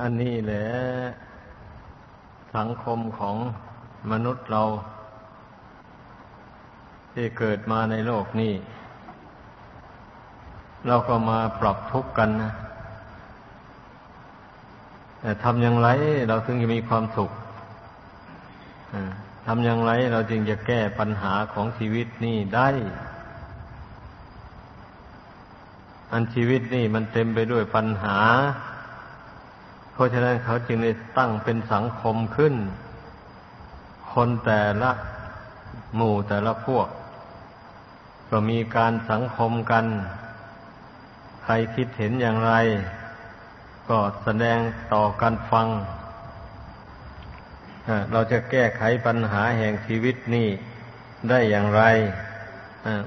อันนี้แหละสังคมของมนุษย์เรา ที่เกิดมาในโลกนี้ เราก็มาปรับทุกข์กันนะแต่ทำอย่างไรเราถึงจะมีความสุขทำอย่างไรเราจึงจะแก้ปัญหาของชีวิตนี่ได้ อันชีวิตนี่มันเต็มไปด้วยปัญหา เพราะฉะนั้นเขาจึงได้ตั้งเป็นสังคมขึ้น คนแต่ละหมู่แต่ละพวก ก็มีการสังคมกัน ใครคิดเห็นอย่างไร ก็แสดงต่อกันฟัง เราจะแก้ไขปัญหาแห่งชีวิตนี้ได้อย่างไร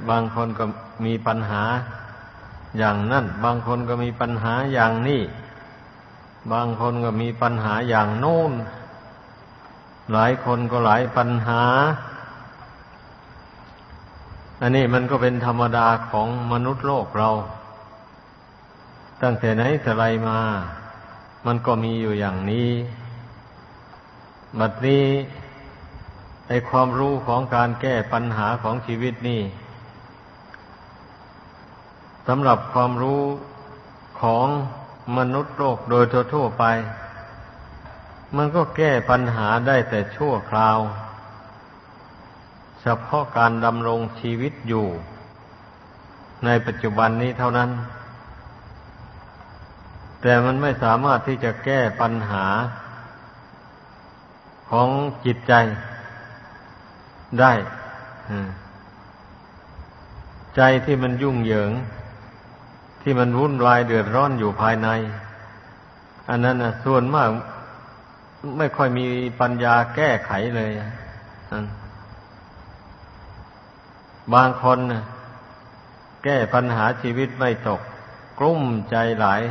บางคนก็มีปัญหาอย่างนั้นบางคนก็มีปัญหาอย่างนี้ บางคนก็มีปัญหาอย่างโน้น หลายคนก็หลายปัญหา อันนี้มันก็เป็นธรรมดาของมนุษย์โลกเรา ตั้งแต่ไหนแต่ไรมา มันก็มีอยู่อย่างนี้ บัดนี้ในความรู้ของการแก้ปัญหาของชีวิตนี่สำหรับความรู้ของ มนุษย์โลกโดยทั่วไป มันก็แก้ปัญหาได้แต่ชั่วคราว เฉพาะการดำรงชีวิตอยู่ ในปัจจุบันนี้เท่านั้น แต่มันไม่สามารถที่จะแก้ปัญหา ของจิตใจได้ ใจที่มันยุ่งเหยิง ที่มันวุ่นวายเดือดร้อนอยู่ภายใน อันนั้นนะส่วนมากไม่ค่อยมีปัญญาแก้ไขเลยบางคนนะแก้ปัญหาชีวิตไม่ตก กลุ้มใจหลาย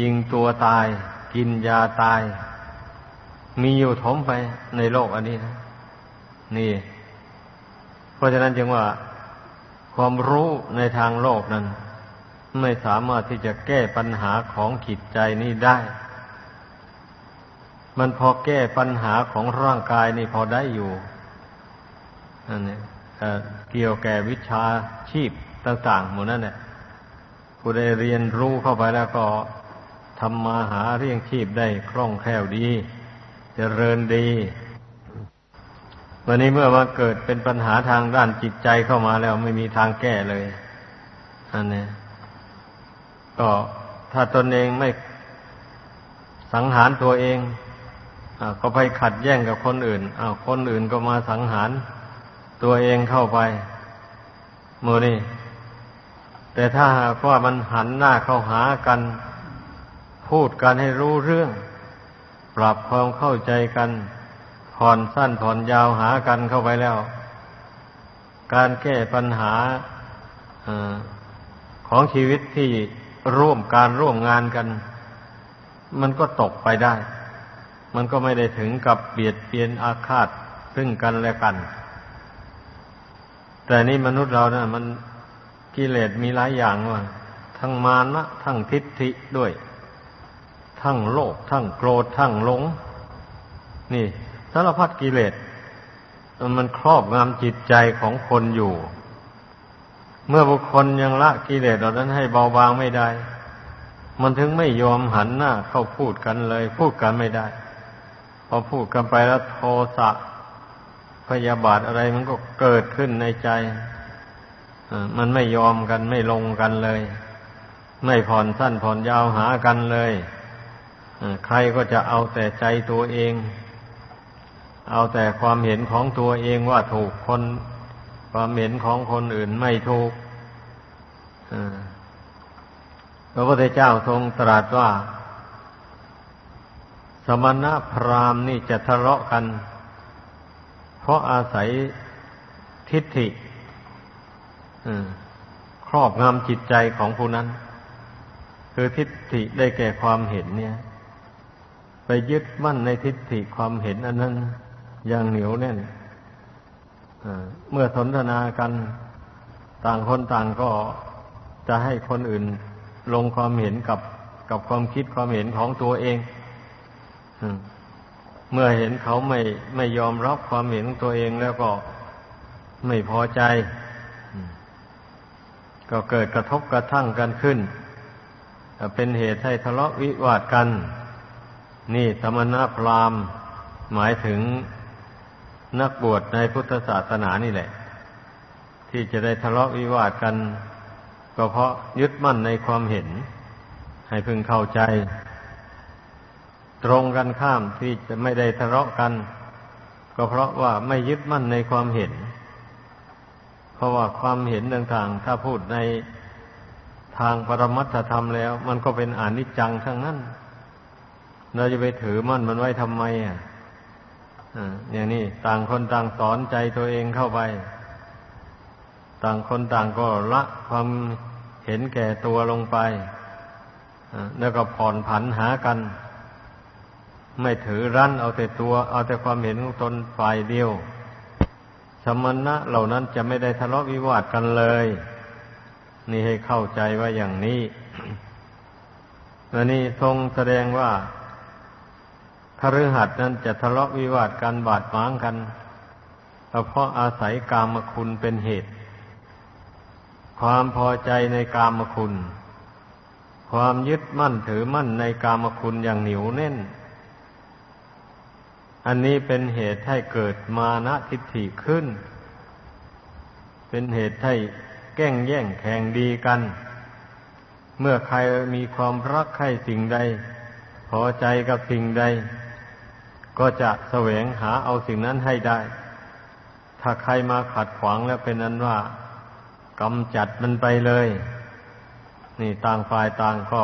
ยิงตัวตาย กินยาตาย มีอยู่ถมไปในโลกอันนี้นะนี่ เพราะฉะนั้นจึงว่า ความรู้ในทางโลกนั้น ไม่สามารถที่จะแก้ปัญหาของจิตใจนี้ได้ มันพอแก้ปัญหาของร่างกายนี่พอได้อยู่อันนี้เกี่ยวแก่วิชาชีพต่างๆหมดนั่นแหละผู้ได้เรียนรู้เข้าไปแล้วก็ทำมาหาเรื่องชีพได้คล่องแคล่วดีจเจริญดี วันนี้เมื่อมาเกิดเป็นปัญหาทางด้านจิตใจเข้ามาแล้วไม่มีทางแก้เลยอันนี้ ก็ถ้าตนเองไม่สังหารตัวเองอก็ไปขัดแย้งกับคนอื่นอาคนอื่นก็มาสังหารตัวเองเข้าไปโมนี่ แต่ถ้าหากว่ามันหันหน้าเข้าหากัน พูดกันให้รู้เรื่อง ปรับความเข้าใจกัน ผ่อนสั้นผ่อนยาวหากันเข้าไปแล้ว การแก้ปัญหาอของชีวิตที่ ร่วมการร่วมงานกัน มันก็ตกไปได้ มันก็ไม่ได้ถึงกับเบียดเบียนอาฆาตซึ่งกันและกัน แต่นี่มนุษย์เรานะ่ะ มันกิเลสมีหลายอย่างว่า ทั้งมานะทั้งทิฏฐิด้วย ทั้งโลภทั้งโกรธทั้งหลง นี่สารพัดกิเลสมันครอบงำจิตใจของคนอยู่ เมื่อบุคคลยังละกิเลสเหล่านั้นให้เบาบางไม่ได้ มันถึงไม่ยอมหันหน้าเข้าพูดกันเลย พูดกันไม่ได้ พอพูดกันไปแล้วโทสะพยาบาทอะไรมันก็เกิดขึ้นในใจมันไม่ยอมกันไม่ลงกันเลย ไม่ผ่อนสั้นผ่อนยาวหากันเลยใครก็จะเอาแต่ใจตัวเอง เอาแต่ความเห็นของตัวเองว่าถูกคน ความเห็นของคนอื่นไม่ถูก พระพุทธเจ้าทรงตรัสว่า สมณะพราหมณ์นี่จะทะเลาะกัน เพราะอาศัยทิฏฐิครอบงำจิตใจของผู้นั้น คือทิฏฐิได้แก่ความเห็นเนี่ย ไปยึดมั่นในทิฏฐิความเห็นอันนั้น อย่างเหนียวแน่นเมื่อสนทนากัน ต่างคนต่างก็ จะให้คนอื่นลงความเห็นกับกับความคิดความเห็นของตัวเองเมื่อเห็นเขาไม่ไม่ยอมรับความเห็นของตัวเองแล้วก็ไม่พอใจ ก็เกิดกระทบกระทั่งกันขึ้น เป็นเหตุให้ทะเลาะวิวาทกัน นี่สมณพราหมณ์หมายถึงนักบวชในพุทธศาสนานี่แหละ ที่จะได้ทะเลาะวิวาทกัน ก็เพราะยึดมั่นในความเห็น ให้พึงเข้าใจ ตรงกันข้ามที่จะไม่ได้ทะเลาะกัน ก็เพราะว่าไม่ยึดมั่นในความเห็น เพราะว่าความเห็นต่างๆ ถ้าพูดในทางปรมัตถธรรมแล้ว มันก็เป็นอนิจจังทั้งนั้น เราจะไปถือมั่นมันไว้ทำไมอะอย่างนี้ต่างคนต่างสอนใจตัวเองเข้าไป ต่างคนต่างก็ละความเห็นแก่ตัวลงไป แล้วก็ผ่อนผันหากัน ไม่ถือรั้นเอาแต่ตัว เอาแต่ความเห็นของตนฝ่ายเดียว สมณะเหล่านั้นจะไม่ได้ทะเลาะวิวาทกันเลย นี่ให้เข้าใจว่าอย่างนี้และนี่ทรงแสดงว่าคฤหัสถ์นั้นจะทะเลาะวิวาทกันบาดหมางกันเพราะอาศัยกามคุณเป็นเหตุ ความพอใจในกามคุณ ความยึดมั่นถือมั่นในกามคุณอย่างเหนียวแน่น อันนี้เป็นเหตุให้เกิดมานะทิฏฐิขึ้น เป็นเหตุให้แก้งแย่งแข่งดีกัน เมื่อใครมีความรักใครสิ่งใด พอใจกับสิ่งใด ก็จะแสวงหาเอาสิ่งนั้นให้ได้ ถ้าใครมาขัดขวางแล้วเป็นนั้นว่า กำจัดมันไปเลย นี่ต่างฝ่ายต่างก็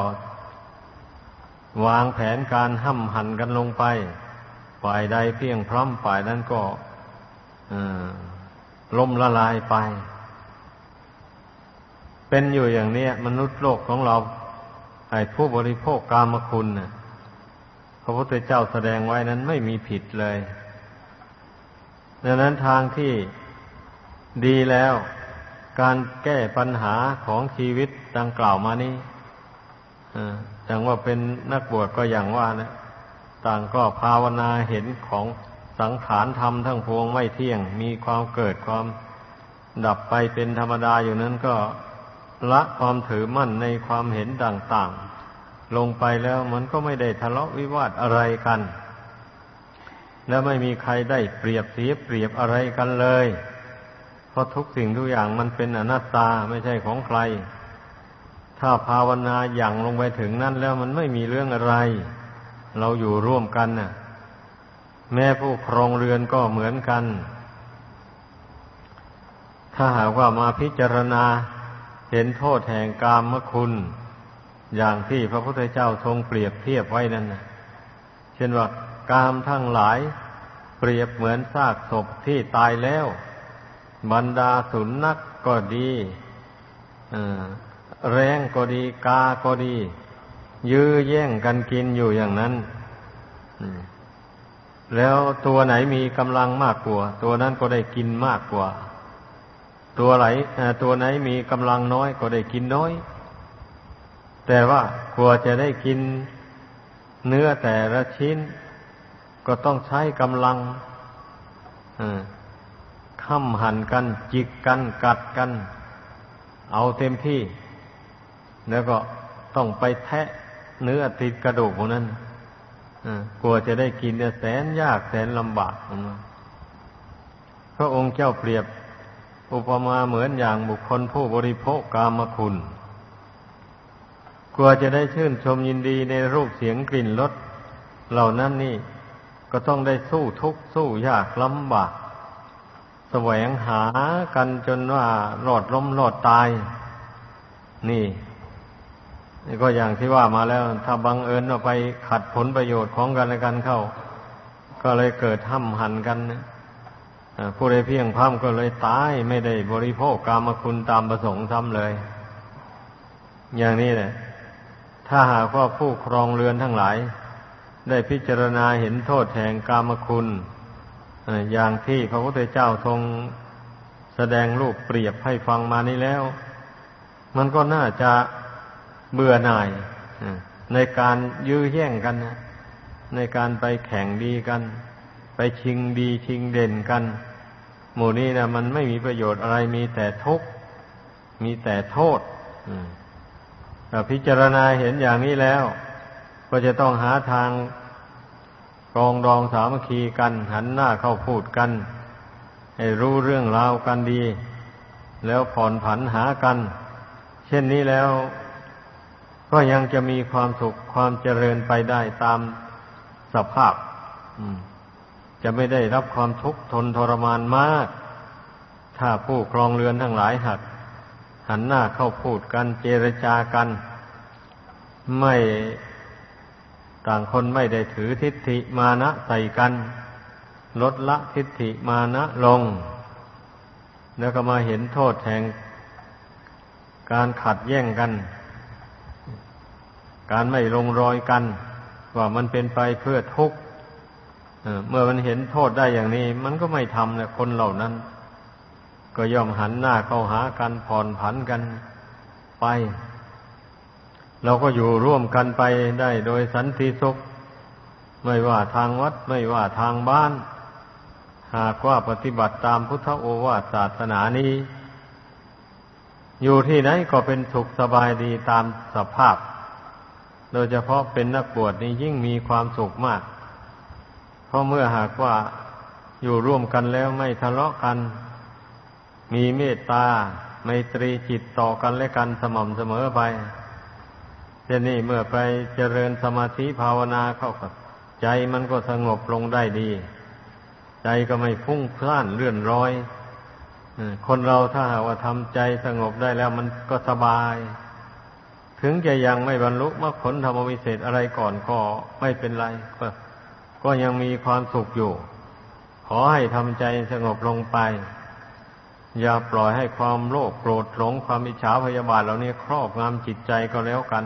วางแผนการห้ำหันกันลงไป ฝ่ายใดเพียงพร้อมฝ่ายนั้นก็ล่มละลายไป เป็นอยู่อย่างนี้มนุษย์โลกของเราไอ้ผู้บริโภคกามคุณนะพระพุทธเจ้าแสดงไว้นั้นไม่มีผิดเลย ดังนั้นทางที่ดีแล้ว การแก้ปัญหาของชีวิตดังกล่าวมานี้อย่างว่าเป็นนักบวชก็อย่างว่านะต่างก็ภาวนาเห็นของสังขารธรรมทั้งพวงไม่เที่ยง มีความเกิดความดับไปเป็นธรรมดาอยู่นั้นก็ละความถือมั่นในความเห็นต่างๆ ลงไปแล้วมันก็ไม่ได้ทะเลาะวิวาทอะไรกัน แล้วไม่มีใครได้เปรียบเสียเปรียบอะไรกันเลย ราะทุกสิ่งทุกอย่างมันเป็นอนัตตาไม่ใช่ของใคร ถ้าภาวนาอย่างลงไปถึงนั่นแล้วมันไม่มีเรื่องอะไร เราอยู่ร่วมกันน่ะ แม่ผู้ครองเรือนก็เหมือนกัน ถ้าหากว่ามาพิจารณาเห็นโทษแห่งกามคุณ อย่างที่พระพุทธเจ้าทรงเปรียบเทียบไว้นั่นนะเช่นว่ากามทั้งหลาย เปรียบเหมือนซากศพที่ตายแล้ว บรรดาสุนัขกก็ดีแรงก็ดีกาก็ดี ยื้อแย่งกันกินอยู่อย่างนั้นแล้วตัวไหนมีกำลังมากกว่า ตัวนั้นก็ได้กินมากกว่า ตัวไหนตัวไหนมีกำลังน้อยก็ได้กินน้อย แต่ว่ากลัวจะได้กินเนื้อแต่ละชิ้น ก็ต้องใช้กำลัง ค้ำหั่นกัน จิกกันกัดกัน เอาเต็มที่ แล้วก็ต้องไปแทะเนื้อติดกระดูกพวกนั้นกลัวจะได้กินเนี่ยแสนยากแสนลำบากพระองค์เจ้าเปรียบ อุปมาเหมือนอย่างบุคคลผู้บริโภคกามคุณ กลัวจะได้ชื่นชมยินดีในรูปเสียงกลิ่นรสเหล่านั้นนี่ก็ต้องได้สู้ทุกข์สู้ยากลำบาก แสวงหากันจนว่ารอดล้มรอดตาย นี่นี่ก็อย่างที่ว่ามาแล้ว ถ้าบังเอิญว่าไปขัดผลประโยชน์ของกันและกันเข้า ก็เลยเกิดห้ำหันกันผู้ใดเพียงพร่ำก็เลยตายไม่ได้บริโภคกรรมคุณตามประสงค์ทำเลย อย่างนี้แหละ ถ้าหากว่าผู้ครองเรือนทั้งหลาย ได้พิจารณาเห็นโทษแห่งกามคุณ อย่างที่พระพุทธเจ้าทรงแสดงรูปเปรียบให้ฟังมานี้แล้ว มันก็น่าจะเบื่อหน่ายในการยื้อแย่งกันนะในการไปแข่งดีกัน ไปชิงดีชิงเด่นกัน หมู่นี้นะมันไม่มีประโยชน์อะไรมีแต่ทุกข์มีแต่โทษพิจารณาเห็นอย่างนี้แล้ว ก็จะต้องหาทาง กองดองสามัคคีกัน หันหน้าเข้าพูดกัน ให้รู้เรื่องราวกันดี แล้วผ่อนผันหากัน เช่นนี้แล้ว ก็ยังจะมีความสุขความเจริญไปได้ตามสภาพจะไม่ได้รับความทุกข์ทนทรมานมาก ถ้าผู้ครองเรือนทั้งหลายหัก หันหน้าเข้าพูดกันเจรจากัน ไม่ ต่างคนไม่ได้ถือทิฏฐิมานะใส่กัน ลดละทิฏฐิมานะลง แล้วก็มาเห็นโทษแห่งการขัดแย้งกัน การไม่ลงรอยกัน ว่ามันเป็นไปเพื่อทุกข์เมื่อมันเห็นโทษได้อย่างนี้ มันก็ไม่ทำเนี่ยคนเหล่านั้น ก็ย่อมหันหน้าเข้าหากันผ่อนผันกันไป เราก็อยู่ร่วมกันไปได้โดยสันติสุข ไม่ว่าทางวัดไม่ว่าทางบ้าน หากว่าปฏิบัติตามพุทธโอวาทศาสนานี้ อยู่ที่ไหนก็เป็นสุขสบายดีตามสภาพ โดยเฉพาะเป็นนักบวชนี่ยิ่งมีความสุขมาก เพราะเมื่อหากว่าอยู่ร่วมกันแล้วไม่ทะเลาะกัน มีเมตตาไมตรีจิตต่อกันและกันสม่ำเสมอไป เช่นนี้เมื่อไปเจริญสมาธิภาวนาเข้ากับ ใจมันก็สงบลงได้ดี ใจก็ไม่พุ่งพล่านเลื่อนร้อยคนเราถ้าหากว่าทำใจสงบได้แล้วมันก็สบาย ถึงจะยังไม่บรรลุมรรคผลธรรมวิเศษอะไรก่อนก็ไม่เป็นไรก็ก็ยังมีความสุขอยู่ ขอให้ทำใจสงบลงไป อย่าปล่อยให้ความโลภโกรธหลงความอิจฉาพยาบาทเหล่านี้ครอบงำจิตใจก็แล้วกัน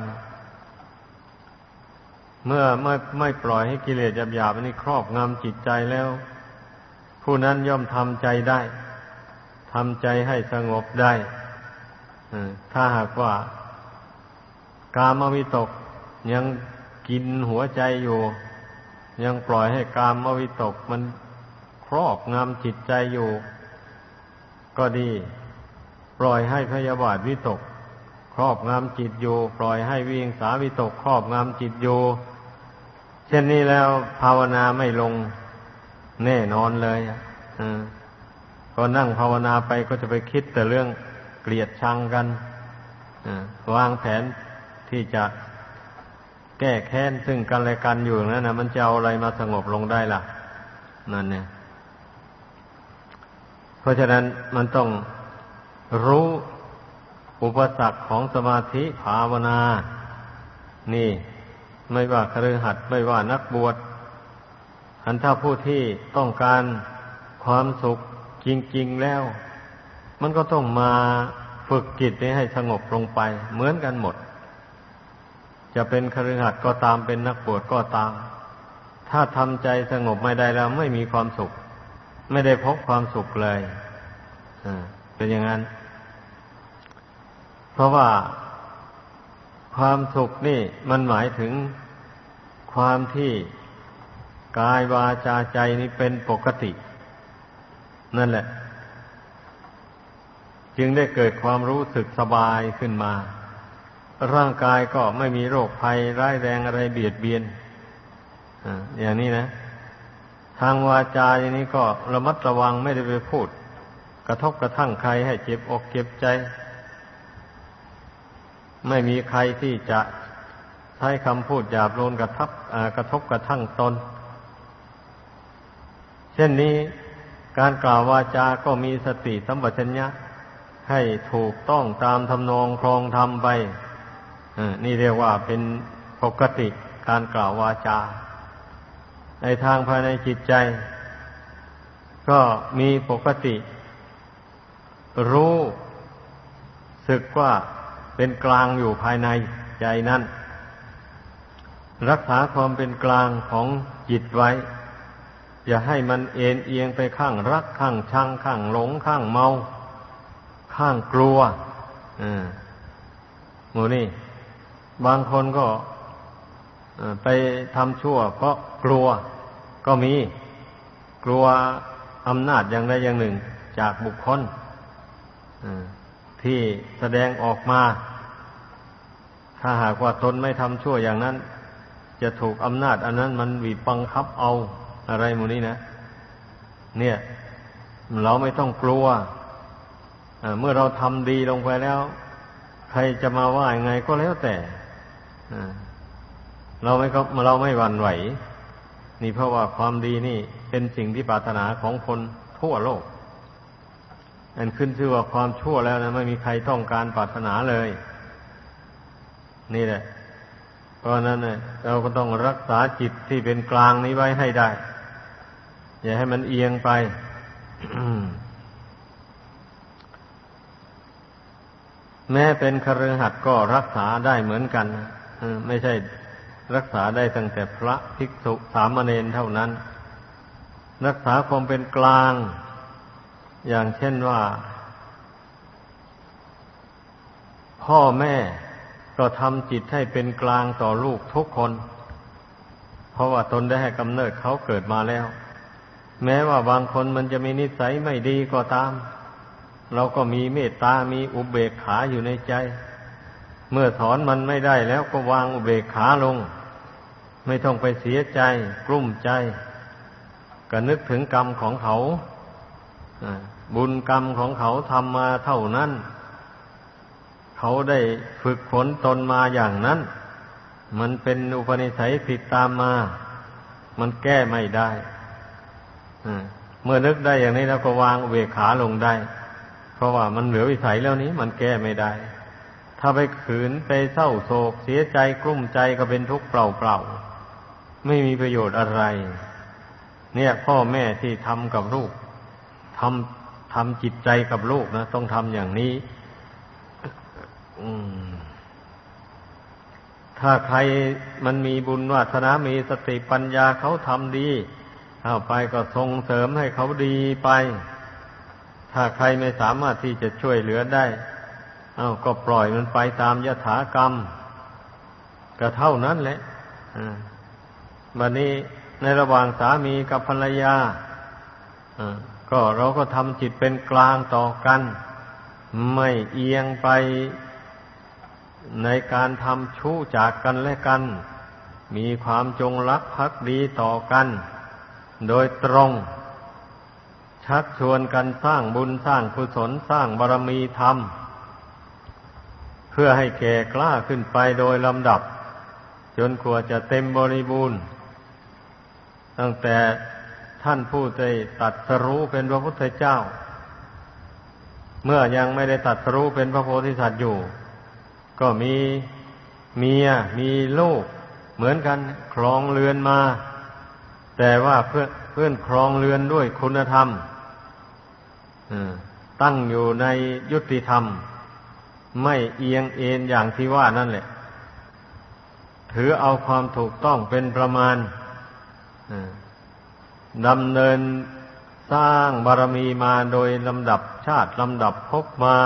เมื่อไม่ไม่ปล่อยให้กิเลสหยาบๆนี้ครอบงำจิตใจแล้ว ผู้นั้นย่อมทำใจได้ทำใจให้สงบได้ถ้าหากว่า กามวิตกยังกินหัวใจอยู่ ยังปล่อยให้กามวิตกมันครอบงำจิตใจอยู่ ก็ดี ปล่อยให้พยาบาทวิตก ครอบงำจิตอยู่ ปล่อยให้วิงสาวิตก ครอบงำจิตอยู่ ช่นนี้แล้วภาวนาไม่ลงแน่นอนเลยอก็นั่งภาวนาไปก็จะไปคิดแต่เรื่องเกลียดชังกันวางแผนที่จะแก้แค้นซึ่งกันและกันอยู่นั่นนะมันจะเอาอะไรมาสงบลงได้ล่ะ นั่นเนี่ย เพราะฉะนั้นมันต้องรู้อุปสรรคของสมาธิภาวนา นี่ ไม่ว่าครือหัดไม่ว่านักบวชอันถ้าผู้ที่ต้องการความสุขจริง ๆแล้ว มันก็ต้องมาฝึกจิตนี้ให้สงบลงไป เหมือนกันหมด จะเป็นครือหัดก็ตามเป็นนักบวชก็ตาม ถ้าทำใจสงบไม่ได้แล้ว ไม่มีความสุข ไม่ได้พบความสุขเลยเป็นอย่างนั้น เพราะว่าความสุขนี่มันหมายถึง ความที่กายวาจาใจนี้เป็นปกติ นั่นแหละ จึงได้เกิดความรู้สึกสบายขึ้นมา ร่างกายก็ไม่มีโรคภัยร้ายแรงอะไรเบียดเบียนอย่างนี้นะ ทางวาจาอย่างนี้ก็ระมัดระวังไม่ได้ไปพูด กระทบกระทั่งใครให้เจ็บอกเจ็บใจ ไม่มีใครที่จะ ช้คำพูดหยาบโลนกระทับกระทบกระทั่งตน เช่นนี้การกล่าววาจาก็มีสติสัมปชัญญะให้ถูกต้องตามทำนองครองธรรมไปนี่เรียกว่าเป็นปกติการกล่าววาจา ในทางภายในจิตใจ ก็มีปกติ รู้สึกว่าเป็นกลางอยู่ภายในใจนั้น รักษาความเป็นกลางของจิตไว้ อย่าให้มันเอ็นเอียงไปข้างรักข้างชังข้างหลงข้างเมา ข้างกลัวอ่าหมูนี่ บางคนก็ไปทำชั่ว เพราะกลัวก็มีกลัวอำนาจอย่างใดอย่างหนึ่ง จากบุคคลที่แสดงออกมา ถ้าหากว่าตนไม่ทำชั่วอย่างนั้น จะถูกอำนาจ อันนั้นมันบีบบังคับเอาอะไรหมูนี้นะ เนี่ย เราไม่ต้องกลัวเมื่อเราทำดีลงไปแล้ว ใครจะมาว่ายังไงก็แล้วแต่เราไม่เราไม่หวั่นไหว นี่เพราะว่าความดีนี่เป็นสิ่งที่ปรารถนาของคนทั่วโลก อันขึ้นชื่อว่าความชั่วแล้วนะไม่มีใครต้องการปรารถนาเลย นี่แหละ เพราะนั้นเนี่ยเราก็ต้องรักษาจิตที่เป็นกลางนี้ไว้ให้ได้ อย่าให้มันเอียงไปแม้เป็นคฤหัสถ์ก็รักษาได้เหมือนกันไม่ใช่รักษาได้ตั้งแต่พระภิกษุสามเณรเท่านั้น รักษาความเป็นกลาง อย่างเช่นว่า พ่อแม่ ก็ทำจิตให้เป็นกลางต่อลูกทุกคน เพราะว่าตนได้ให้กำเนิดเขาเกิดมาแล้ว แม้ว่าบางคนมันจะมีนิสัยไม่ดีก็ตาม เราก็มีเมตตา มีอุเบกขาอยู่ในใจ เมื่อสอนมันไม่ได้แล้วก็วางอุเบกขาลง ไม่ต้องไปเสียใจ กลุ้มใจ ก็นึกถึงกรรมของเขาบุญกรรมของเขาทำมาเท่านั้น เขาได้ฝึกฝนตนมาอย่างนั้น มันเป็นอุปนิสัยผิดตามมา มันแก้ไม่ได้เมื่อนึกได้อย่างนี้แล้วก็วางเวขาลงได้ เพราะว่ามันเหลือวิสัยแล้วนี้ มันแก้ไม่ได้ ถ้าไปขืนไปเศร้าโศก เสียใจกลุ้มใจก็เป็นทุกข์เปล่าๆไม่มีประโยชน์อะไร เนี่ย พ่อแม่ที่ทำกับลูกทำทำจิตใจกับลูกนะต้องทำอย่างนี้ ถ้าใครมันมีบุญวาสนา มีสติปัญญาเขาทำดีเอาไปก็ส่งเสริมให้เขาดีไป ถ้าใครไม่สามารถที่จะช่วยเหลือได้ เอาก็ปล่อยมันไปตามยถากรรม ก็เท่านั้นแหละบัดนี้ในระหว่างสามีกับภรรยาก็เราก็ทำจิตเป็นกลางต่อกัน ไม่เอียงไป ในการทำชู้จากกันและกัน มีความจงรักภักดีต่อกัน โดยตรง ชักชวนกันสร้างบุญสร้างกุศลสร้างบารมีธรรม เพื่อให้แก่กล้าขึ้นไปโดยลำดับ จนกว่าจะเต็มบริบูรณ์ ตั้งแต่ท่านผู้ได้ตัดสรู้เป็นพระพุทธเจ้า เมื่อยังไม่ได้ตัดสรู้เป็นพระโพธิสัตว์อยู่ ก็มีเมียมีลูก เหมือนกันครองเรือนมา แต่ว่าเพื่อเพื่อนครองเรือนด้วยคุณธรรมตั้งอยู่ในยุติธรรม ไม่เอียงเอ็นอย่างที่ว่านั่นแหละ ถือเอาความถูกต้องเป็นประมาณดำเนินสร้างบารมีมาโดยลำดับชาติลำดับพบมา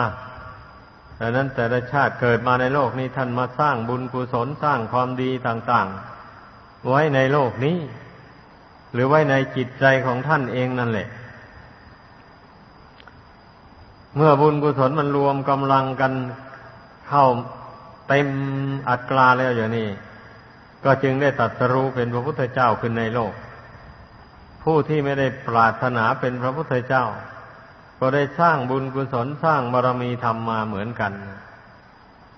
ดังนั้นแต่ละชาติเกิดมาในโลกนี้ท่านมาสร้างบุญกุศลสร้างความดีต่างๆ ไว้ในโลกนี้ หรือไว้ในจิตใจของท่านเองนั่นแหละ เมื่อบุญกุศลมันรวมกำลังกันเข้าเต็มอัตราแล้วอย่างนี้ ก็จึงได้ตัดสรู้เป็นพระพุทธเจ้าขึ้นในโลก ผู้ที่ไม่ได้ปรารถนาเป็นพระพุทธเจ้า ก็ได้สร้างบุญกุศลสร้างบารมีธรรมมาเหมือนกัน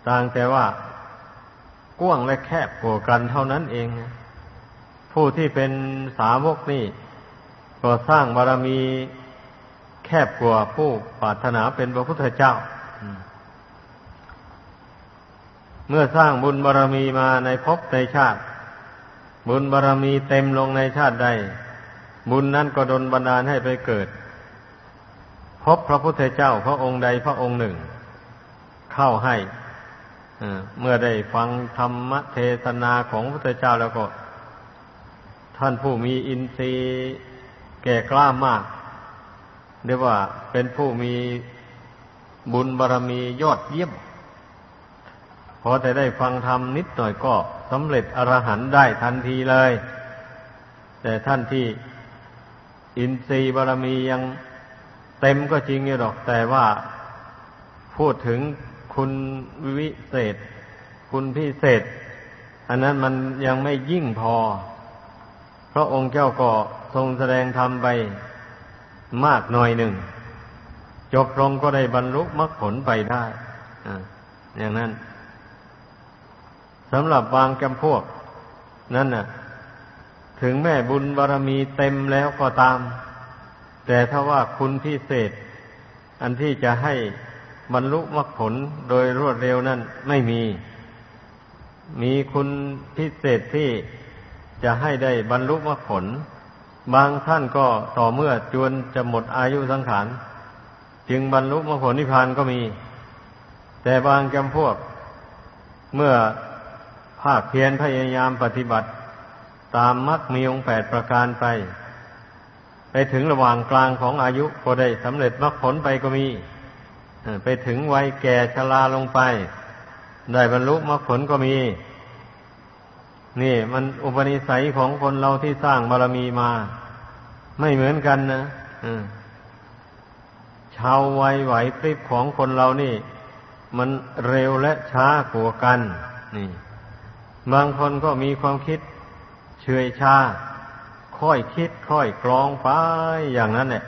ต่างแต่ว่ากว้างและแคบกว่ากันเท่านั้นเอง ผู้ที่เป็นสาวกนี่ ก็สร้างบารมีแคบกว่าผู้ปรารถนาเป็นพระพุทธเจ้า เมื่อสร้างบุญบารรมีมาในภพในชาติ บุญบารรมีเต็มลงในชาติใด บุญนั้นก็ดลบันดาลให้ไปเกิด บพระพุทธเจ้าพระองค์ใดพระองค์หนึ่ง เข้าให้เมื่อได้ฟังธรรมเทศนาของพระพุทธเจ้าแล้วก็ ท่านผู้มีอินทรีย์แก่กล้ามากเรียกว่าเป็นผู้มีบุญบารรมียอดเยี่ยมพอแต่ได้ฟังธรรมนิดหน่อยก็สำเร็จอรหันต์ได้ทันทีเลย แต่ท่านที่อินทรีย์บารมียัง เต็มก็จริงอยู่หรอกแต่ว่าพูดถึงคุณวิเศษ คุณพิเศษ อันนั้นมันยังไม่ยิ่งพอ เพราะองค์เจ้าก็ทรงแสดงธรรมไปมากหน่อยหนึ่ง จบลงก็ได้บรรลุมรรคผลไปได้อย่างนั้นสำหรับบางจำพวก นั่นน่ะ ถึงแม่บุญบารมีเต็มแล้วก็ตาม แต่ถ้าว่าคุณพิเศษ อันที่จะให้บรรลุมรรคผลโดยรวดเร็วนั่นไม่มี มีคุณพิเศษที่จะให้ได้บรรลุมรรคผล บางท่านก็ต่อเมื่อจวนจะหมดอายุสังขาร จึงบรรลุมรรคผลนิพพานก็มี แต่บางจำพวก เมื่อภาคเพียรพยายามปฏิบัติ ตามมรรคมีองค์แปดประการไป ไปถึงระหว่างกลางของอายุก็ได้สำเร็จมรรคผลไปก็มีไปถึงวัยแก่ชราลงไป ได้บรรลุมรรคผลก็มี นี่ มันอุปนิสัยของคนเราที่สร้างบารมีมา ไม่เหมือนกันนะชาววัยไหวพริบของคนเรานี่ มันเร็วและช้ากว่ากัน นี่ บางคนก็มีความคิดเฉยชา ค่อยคิดค่อยกรองไปอย่างนั้นเนี่ย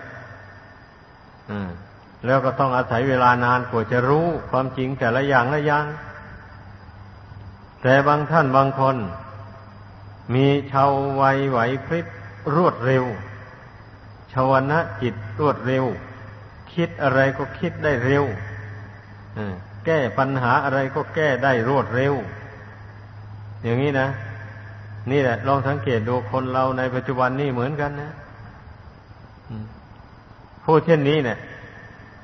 แล้วก็ต้องอาศัยเวลานานกว่าจะรู้ความจริงแต่ละอย่างละอย่าง แต่บางท่านบางคน มีชาววัยไหวพริบรวดเร็ว ชาวนะจิตรวดเร็ว คิดอะไรก็คิดได้เร็วแก้ปัญหาอะไรก็แก้ได้รวดเร็ว อย่างนี้นะ นี่แหละ ลองสังเกตดูคนเราในปัจจุบันนี่เหมือนกันนะผู้เช่นนี้เนี่ย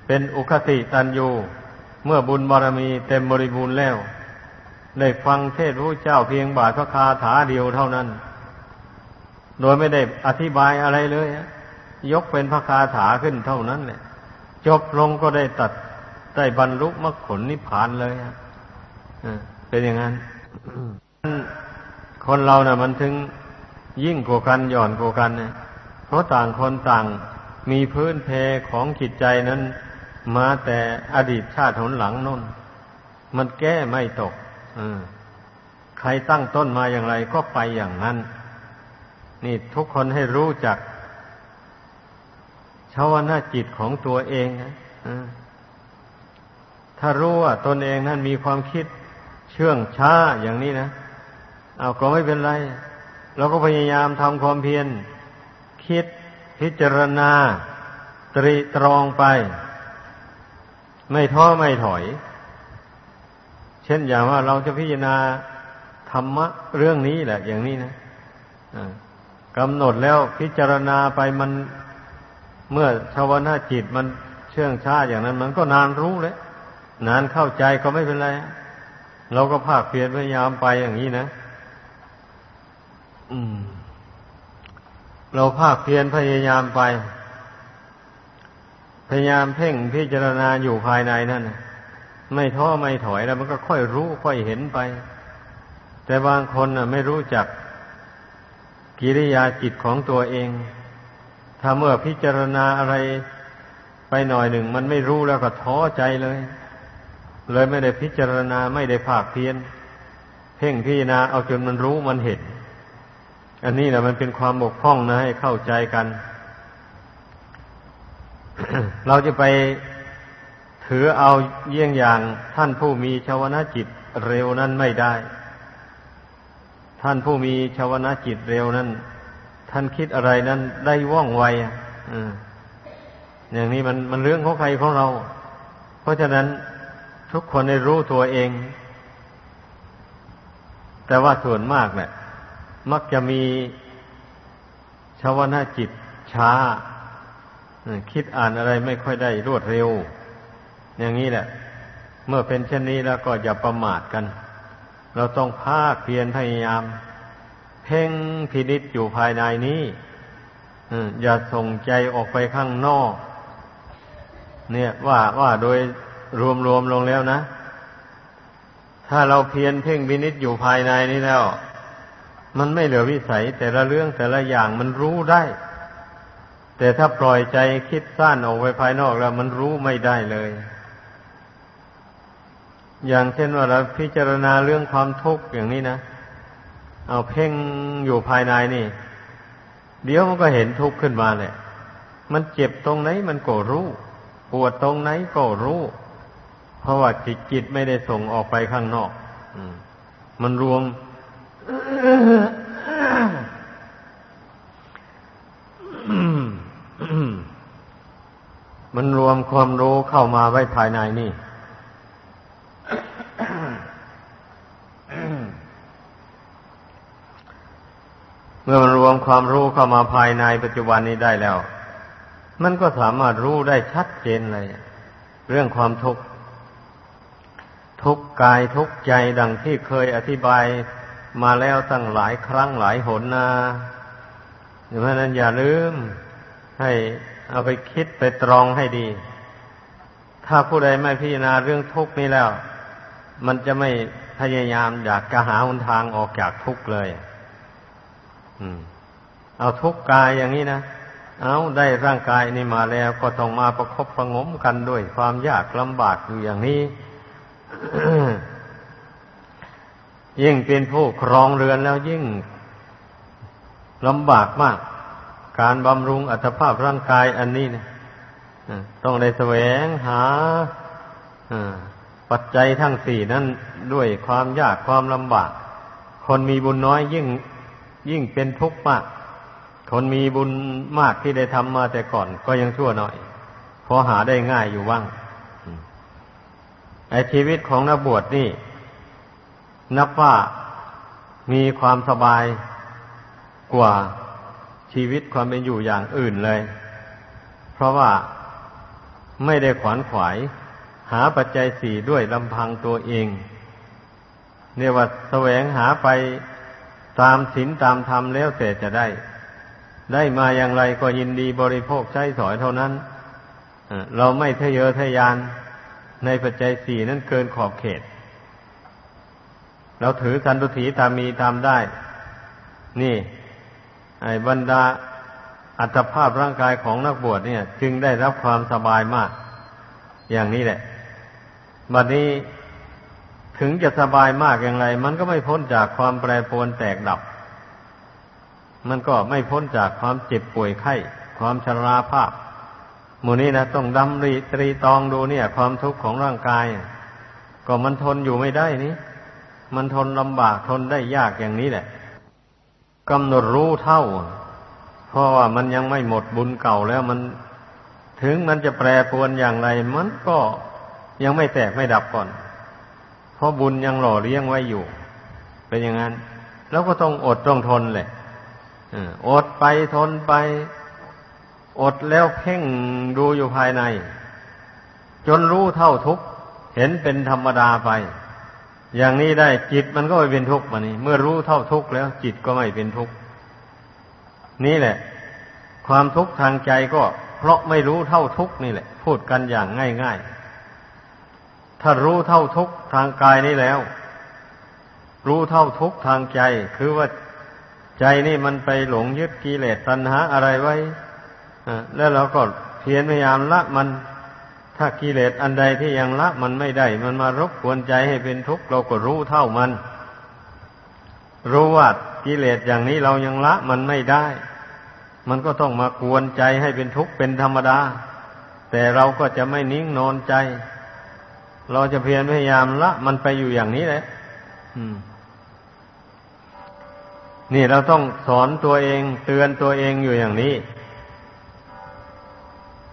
เป็นอุคติตันยูเมื่อบุญบารมีเต็มบริบูรณ์แล้วได้ฟังเทศพระเจ้าเพียงบาทพระคาถาเดียวเท่านั้น โดยไม่ได้อธิบายอะไรเลยยกเป็นพระคาถาขึ้นเท่านั้นเนี่ยจบลงก็ได้ตัดได้บรรลุมรรคผลนิพพานเลยเป็นอย่างนั้น คนเรานะ่ะ มันถึงยิ่งกว่ากันหย่อนกว่ากันเนี่ยเพราะต่างคนต่างมีพื้นเพของจิตใจนั้น มาแต่อดีตชาติหนหลังน้นมันแก้ไม่ตกอใครตั้งต้นมาอย่างไรก็ไปอย่างนั้น นี่ทุกคนให้รู้จักชาวนาจิตของตัวเองนะถ้ารู้ว่าตนเองนั้นมีความคิดเชื่องช้าอย่างนี้นะ เอาก็ไม่เป็นไร เราก็พยายามทำความเพียร คิดพิจารณา ตรีตรองไป ไม่ท้อไม่ถอย เช่นอย่างว่าเราจะพิจารณาธรรมะเรื่องนี้แหละ อย่างนี้นะกำหนดแล้วพิจารณาไปมันเมื่อชาวนาจิตมันเชื่องช้าอย่างนั้น มันก็นานรู้เลยนานเข้าใจก็ไม่เป็นไร เราก็ภาคเพียรพยายามไปอย่างนี้นะ เราภาคเพียรพยายามไป พยายามเพ่งพิจารณาอยู่ภายในนั่นไม่ท้อไม่ถอยแล้วมันก็ค่อยรู้ค่อยเห็นไป แต่บางคนน่ะ ไม่รู้จักกิริยาจิตของตัวเอง ถ้าเมื่อพิจารณาอะไรไปหน่อยหนึ่ง มันไม่รู้แล้วก็ท้อใจเลย เลยไม่ได้พิจารณาไม่ได้ภาคเพียรเพ่งพิจารณาเอาจนมันรู้มันเห็น อันนี้แหละมันเป็นความบกพร่องนะให้เข้าใจกัน เราจะไปถือเอาเยี่ยงอย่างท่านผู้มีชาวนาจิตเร็วนั้นไม่ได้ ท่านผู้มีชาวนาจิตเร็วนั้น ท่านคิดอะไรนั้นได้ว่องไวอย่างนี้มันมันเรื่องของใครของเรา เพราะฉะนั้นทุกคนได้รู้ตัวเอง แต่ว่าส่วนมากเนี่ย มักจะมีชาวนาจิตช้า คิดอ่านอะไรไม่ค่อยได้รวดเร็ว อย่างนี้แหละ เมื่อเป็นเช่นนี้แล้วก็อย่าประมาทกัน เราต้องภาคเพียรพยายาม เพ่งพินิษอยู่ภายในนี้อย่าส่งใจออกไปข้างนอก เนี่ยว่าว่าโดยรวมๆลงแล้วนะ ถ้าเราเพียรเพ่งวินิจอยู่ภายในนี้แล้ว มันไม่เหลือวิสัยแต่ละเรื่องแต่ละอย่างมันรู้ได้ แต่ถ้าปล่อยใจคิดสั้นออกไปภายนอกแล้ว มันรู้ไม่ได้เลย อย่างเช่นว่าเราพิจารณาเรื่องความทุกข์อย่างนี้นะเอาเพ่งอยู่ภายในนี่ เดี๋ยวมันก็เห็นทุกข์ขึ้นมาแหละ มันเจ็บตรงไหนมันก็รู้ ปวดตรงไหนก็รู้ เพราะว่าจิตจิตไม่ได้ส่งออกไปข้างนอกมันรวม มันรวมความรู้เข้ามาไว้ภายในนี่ เมื่อมันรวมความรู้เข้ามาภายในปัจจุบันนี้ได้แล้ว มันก็สามารถรู้ได้ชัดเจนเลย เรื่องความทุกข์ทุกกายทุกใจดังที่เคยอธิบาย มาแล้วตั้งหลายครั้งหลายหนนะเพราะนั้นอย่าลืมให้เอาไปคิดไปตรองให้ดี ถ้าผู้ใดไม่พิจารณาเรื่องทุกนี้แล้ว มันจะไม่พยายามอยากกระหาหนทางออกจากทุกเลยเอาทุกกายอย่างนี้นะเอาได้ร่างกายนี้มาแล้วก็ต้องมาประคบประงมกันด้วยความยากลำบากอยู่อย่างนี้ ยิ่งเป็นผู้ครองเรือนแล้วยิ่งลำบากมาก การบำรุงอัตภาพร่างกายอันนี้นะต้องได้แสวงหาปัจจัยทั้งสี่นั้นด้วยความยากความลำบาก คนมีบุญน้อยยิ่งยิ่งเป็นทุกข์มาก คนมีบุญมากที่ได้ทำมาแต่ก่อนก็ยังชั่วหน่อย พอหาได้ง่ายอยู่ว่างไอชีวิตของนักบวชนี่ นับว่ามีความสบายกว่าชีวิตความเป็นอยู่อย่างอื่นเลย เพราะว่าไม่ได้ขวานขวาย หาปัจจัยสี่ด้วยลำพังตัวเองเนี่ยว่าแสวงหาไปตามศีลตามธรรมแล้วแต่จะได้ ได้มาอย่างไรก็ยินดีบริโภคใช้สอยเท่านั้น เราไม่ทะเยอทะยานในปัจจัยสี่นั้นเกินขอบเขต เราถือสันตุถีตามมีตามได้ นี่ ไอ้บรรดาอัตภาพร่างกายของนักบวชเนี่ย จึงได้รับความสบายมาก อย่างนี้แหละบัดนี้ถึงจะสบายมากอย่างไร มันก็ไม่พ้นจากความแปรปรวนแตกดับ มันก็ไม่พ้นจากความเจ็บป่วยไข้ ความชราภาพมูนี้นะต้องดำริตรีตองดูเนี่ย ความทุกข์ของร่างกาย ก็มันทนอยู่ไม่ได้นี่ มันทนลำบากทนได้ยากอย่างนี้แหละกำหนดรู้เท่า เพราะว่ามันยังไม่หมดบุญเก่าแล้วมัน ถึงมันจะแปรปรวนอย่างไร มันก็ยังไม่แตกไม่ดับก่อน เพราะบุญยังหล่อเลี้ยงไว้อยู่ เป็นอย่างนั้น แล้วก็ต้องอดต้องทนแหละอดไปทนไป อดแล้วเพ่งดูอยู่ภายใน จนรู้เท่าทุกเห็นเป็นธรรมดาไป อย่างนี้ได้จิตมันก็ไม่เป็นทุกข์มานี่เมื่อรู้เท่าทุกข์แล้ว จิตก็ไม่เป็นทุกข์นี่แหละ ความทุกข์ทางใจก็ เพราะไม่รู้เท่าทุกข์นี่แหละ พูดกันอย่างง่ายๆ ถ้ารู้เท่าทุกข์ทางกายนี้แล้ว รู้เท่าทุกข์ทางใจ คือว่าใจนี่มันไปหลงยึดกิเลสตัณหาอะไรไว้แล้วเราก็เพียรพยายามละมัน ถ้ากิเลสอันใดที่ยังละมันไม่ได้ มันมารบกวนใจให้เป็นทุกข์เราก็รู้เท่ามัน รู้ว่ากิเลสอย่างนี้เรายังละมันไม่ได้ มันก็ต้องมากวนใจให้เป็นทุกข์เป็นธรรมดา แต่เราก็จะไม่นิ่งนอนใจ เราจะเพียรพยายามละมันไปอยู่อย่างนี้แหละนี่เราต้องสอนตัวเองเตือนตัวเองอยู่อย่างนี้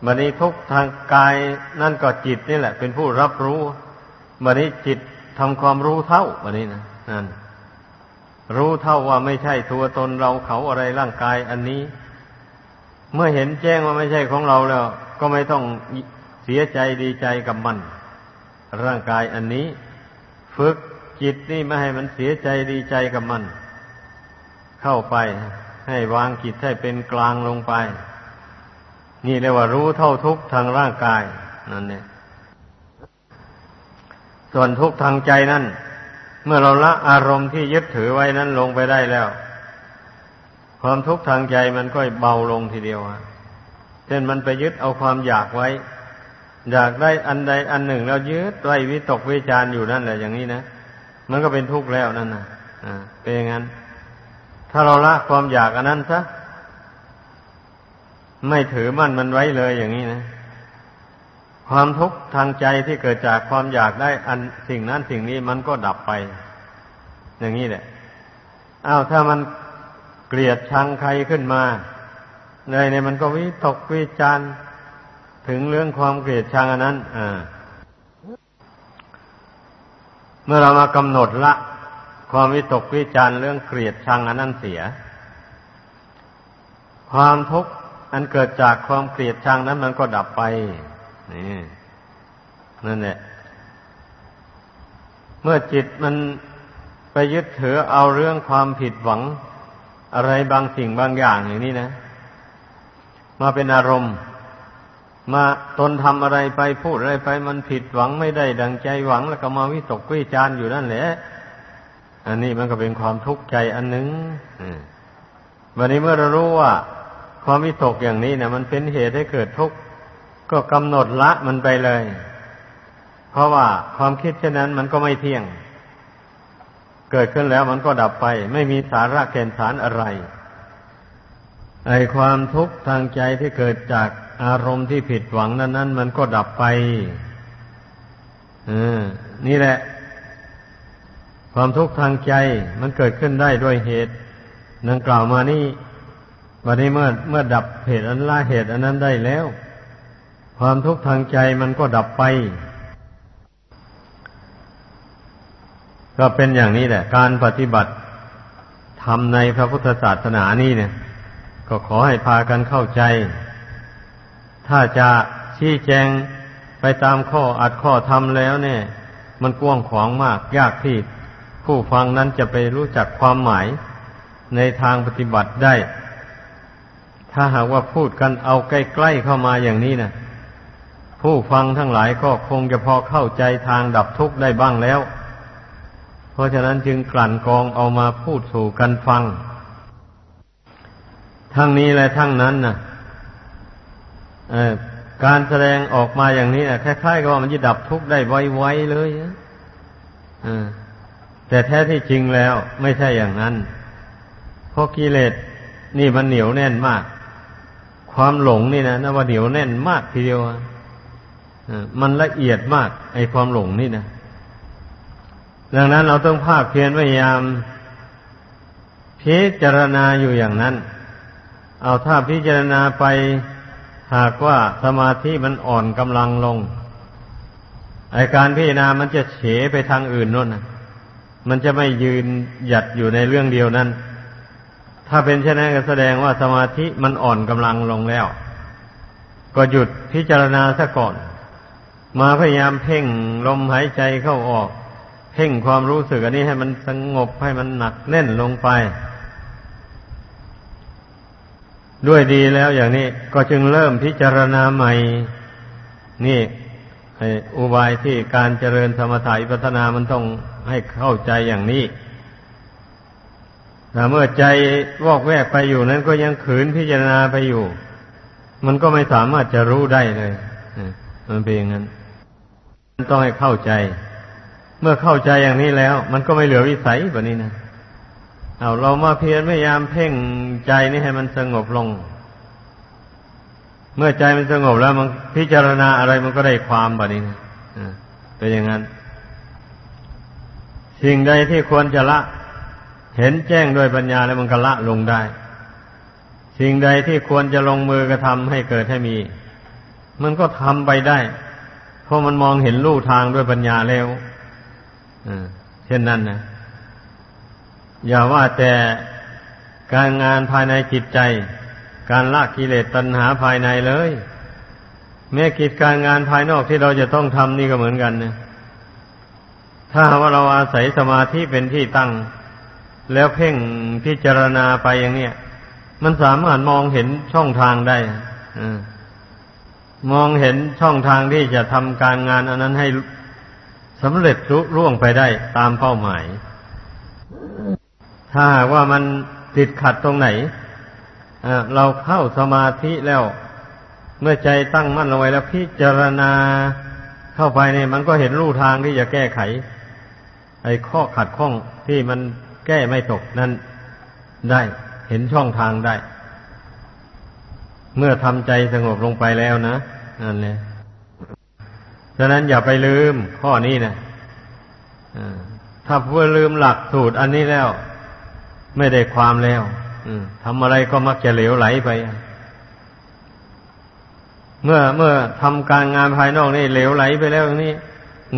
บันนี้ทุกทางกายนั่นก็จิตนี่แหละ เป็นผู้รับรู้บันนี้จิตทำความรู้เท่าบันนี้นะนั่นรู้เท่าว่าไม่ใช่ตัวตนเราเขาอะไรร่างกายอันนี้ เมื่อเห็นแจ้งว่าไม่ใช่ของเราแล้ว ก็ไม่ต้องเสียใจดีใจกับมัน ร่างกายอันนี้ ฝึกจิตนี่ไม่ให้มันเสียใจดีใจกับมัน เข้าไปให้วางจิตให้เป็นกลางลงไป นี่เรียกว่ารู้เท่าทุกทางร่างกายนั่นเนี่ยส่วนทุกทางใจนั่น เมื่อเราละอารมณ์ที่ยึดถือไว้นั้นลงไปได้แล้ว ความทุกข์ทางใจมันก็เบาลงทีเดียวเช่นมันไปยึดเอาความอยากไว้ อยากได้อันใดอันหนึ่งแล้วยึดไว้วิตกวิจารอยู่นั่นแหละอย่างนี้นะมันก็เป็นทุกข์แล้วนั่นนะอ่าเป็นอย่างนั้น ถ้าเราละความอยากอันนั้นซะ ไม่ถือมั่นมันไว้เลยอย่างนี้นะ ความทุกข์ทางใจที่เกิดจากความอยากได้ อันสิ่งนั้นสิ่งนี้มันก็ดับไป อย่างนี้แหละอ้าวถ้ามันเกลียดชังใครขึ้นมาเลยเนี่ยมันก็วิตกวิจารถึงเรื่องความเกลียดชังอันนั้นอ่าเมื่อเรามากำหนดละ ความวิตกวิจารเรื่องเกลียดชังอันนั้นเสีย ความทุกข์ อันเกิดจากความเกลียดชังนั้นมันก็ดับไป นี่นั่นแหละ เมื่อจิตมันไปยึดถือเอาเรื่องความผิดหวัง อะไรบางสิ่งบางอย่างอย่างนี้นะ มาเป็นอารมณ์ มาตนทำอะไรไปพูดอะไรไป มันผิดหวังไม่ได้ดังใจหวัง แล้วก็มาวิตกวิจารอยู่นั่นแหละ อันนี้มันก็เป็นความทุกข์ใจอันหนึ่งวันนี้เมื่อเรารู้ว่า ความวิตกอย่างนี้เนี่ยมันเป็นเหตุให้เกิดทุกข์ก็กำหนดละมันไปเลย เพราะว่าความคิดเช่นนั้นมันก็ไม่เที่ยง เกิดขึ้นแล้วมันก็ดับไป ไม่มีสาระแก่นสารอะไรไอความทุกข์ทางใจที่เกิดจากอารมณ์ที่ผิดหวังนั้นนั้นมันก็ดับไปอนี่แหละ ความทุกข์ทางใจมันเกิดขึ้นได้ด้วยเหตุดังกล่าวมานี่ วันนี้เมื่อเมื่อดับเหตุอันละเหตุอันนั้นได้แล้ว ความทุกข์ทางใจมันก็ดับไป ก็เป็นอย่างนี้แหละ การปฏิบัติทำในพระพุทธศาสนานี่เนี่ย ก็ขอให้พากันเข้าใจ ถ้าจะชี้แจงไปตามข้ออัดข้อทำแล้วเนี่ย มันกว้างขวางมาก ยากที่ผู้ฟังนั้นจะไปรู้จักความหมายในทางปฏิบัติได้ ถ้าหากว่าพูดกันเอาใกล้ๆเข้ามาอย่างนี้นะผู้ฟังทั้งหลายก็คงจะพอเข้าใจทางดับทุกข์ได้บ้างแล้ว เพราะฉะนั้นจึงกลั่นกรองเอามาพูดสู่กันฟัง ทั้งนี้และทั้งนั้นนะการแสดงออกมาอย่างนี้นะคล้ายๆกับว่ามันจะดับทุกข์ได้ไวๆเลยแต่แท้ที่จริงแล้วไม่ใช่อย่างนั้น เพราะกิเลสนี่มันเหนียวแน่นมาก ความหลงนี่นะนะว่าเหนียวแน่นมากทีเดียวมันละเอียดมาก ไอความหลงนี่นะดังนั้นเราต้องภาคเพียรพยายามพิจารณาอยู่อย่างนั้น เอาถ้าพิจารณาไปหากว่าสมาธิมันอ่อนกำลังลงไอการพิจารณามันจะเฉไปทางอื่นนู่นนะมันจะไม่ยืนหยัดอยู่ในเรื่องเดียวนั้น ถ้าเป็นเช่นนั้นก็แสดงว่าสมาธิมันอ่อนกำลังลงแล้ว ก็หยุดพิจารณาซะก่อน มาพยายามเพ่งลมหายใจเข้าออก เพ่งความรู้สึกอันนี้ให้มันสงบให้มันหนักแน่นลงไป ด้วยดีแล้วอย่างนี้ก็จึงเริ่มพิจารณาใหม่ นี่อุบายที่การเจริญธรรมถายพัฒนามันต้องให้เข้าใจอย่างนี้ เมื่อใจวอกแวกไปอยู่นั้นก็ยังขืนพิจารณาไปอยู่ มันก็ไม่สามารถจะรู้ได้เลยมันเป็นอย่างนั้นต้องให้เข้าใจ เมื่อเข้าใจอย่างนี้แล้ว มันก็ไม่เหลือวิสัยแบบนี้นะเอาเรามาเพียรพยายามเพ่งใจนี่ให้มันสงบลง เมื่อใจมันสงบแล้ว มันพิจารณาอะไรมันก็ได้ความแบบนี้นะเป็นอย่างนั้น สิ่งใดที่ควรจะละ เห็นแจ้งด้วยปัญญาแล้วมันก็ละลงได้ สิ่งใดที่ควรจะลงมือกระทำให้เกิดให้มี มันก็ทำไปได้ เพราะมันมองเห็นลู่ทางด้วยปัญญาแล้วเช่นนั้นนะอย่าว่าแต่การงานภายในจิตใจ การละกิเลสตัณหาภายในเลย แม้กิจการงานภายนอกที่เราจะต้องทำนี่ก็เหมือนกันนะถ้าว่าเราอาศัยสมาธิเป็นที่ตั้ง แล้วเพ่งพิจารณาไปอย่างเนี้ยมันสามารถมองเห็นช่องทางได้อมองเห็นช่องทางที่จะทำการงานอันนั้นให้สำเร็จรุร่วงไปได้ตามเป้าหมาย ถ้าว่ามันติดขัดตรงไหนเราเข้าสมาธิแล้ว เมื่อใจตั้งมั่นลงไว้แล้วพิจารณาเข้าไปเนี่ยมันก็เห็นรูทางที่จะแก้ไข ไอ้ข้อขัดข้องที่มัน แก้ไม่ตกนั้นได้เห็นช่องทางได้ เมื่อทำใจสงบลงไปแล้วนะนั่นเลยฉะนั้นอย่าไปลืมข้อนี้นะถ้าเพื่อลืมหลักสูตรอันนี้แล้ว ไม่ได้ความแล้วทำอะไรก็มักจะเหลวไหลไป เมื่อเมื่อทำการงานภายนอกนี่เหลวไหลไปแล้วนี่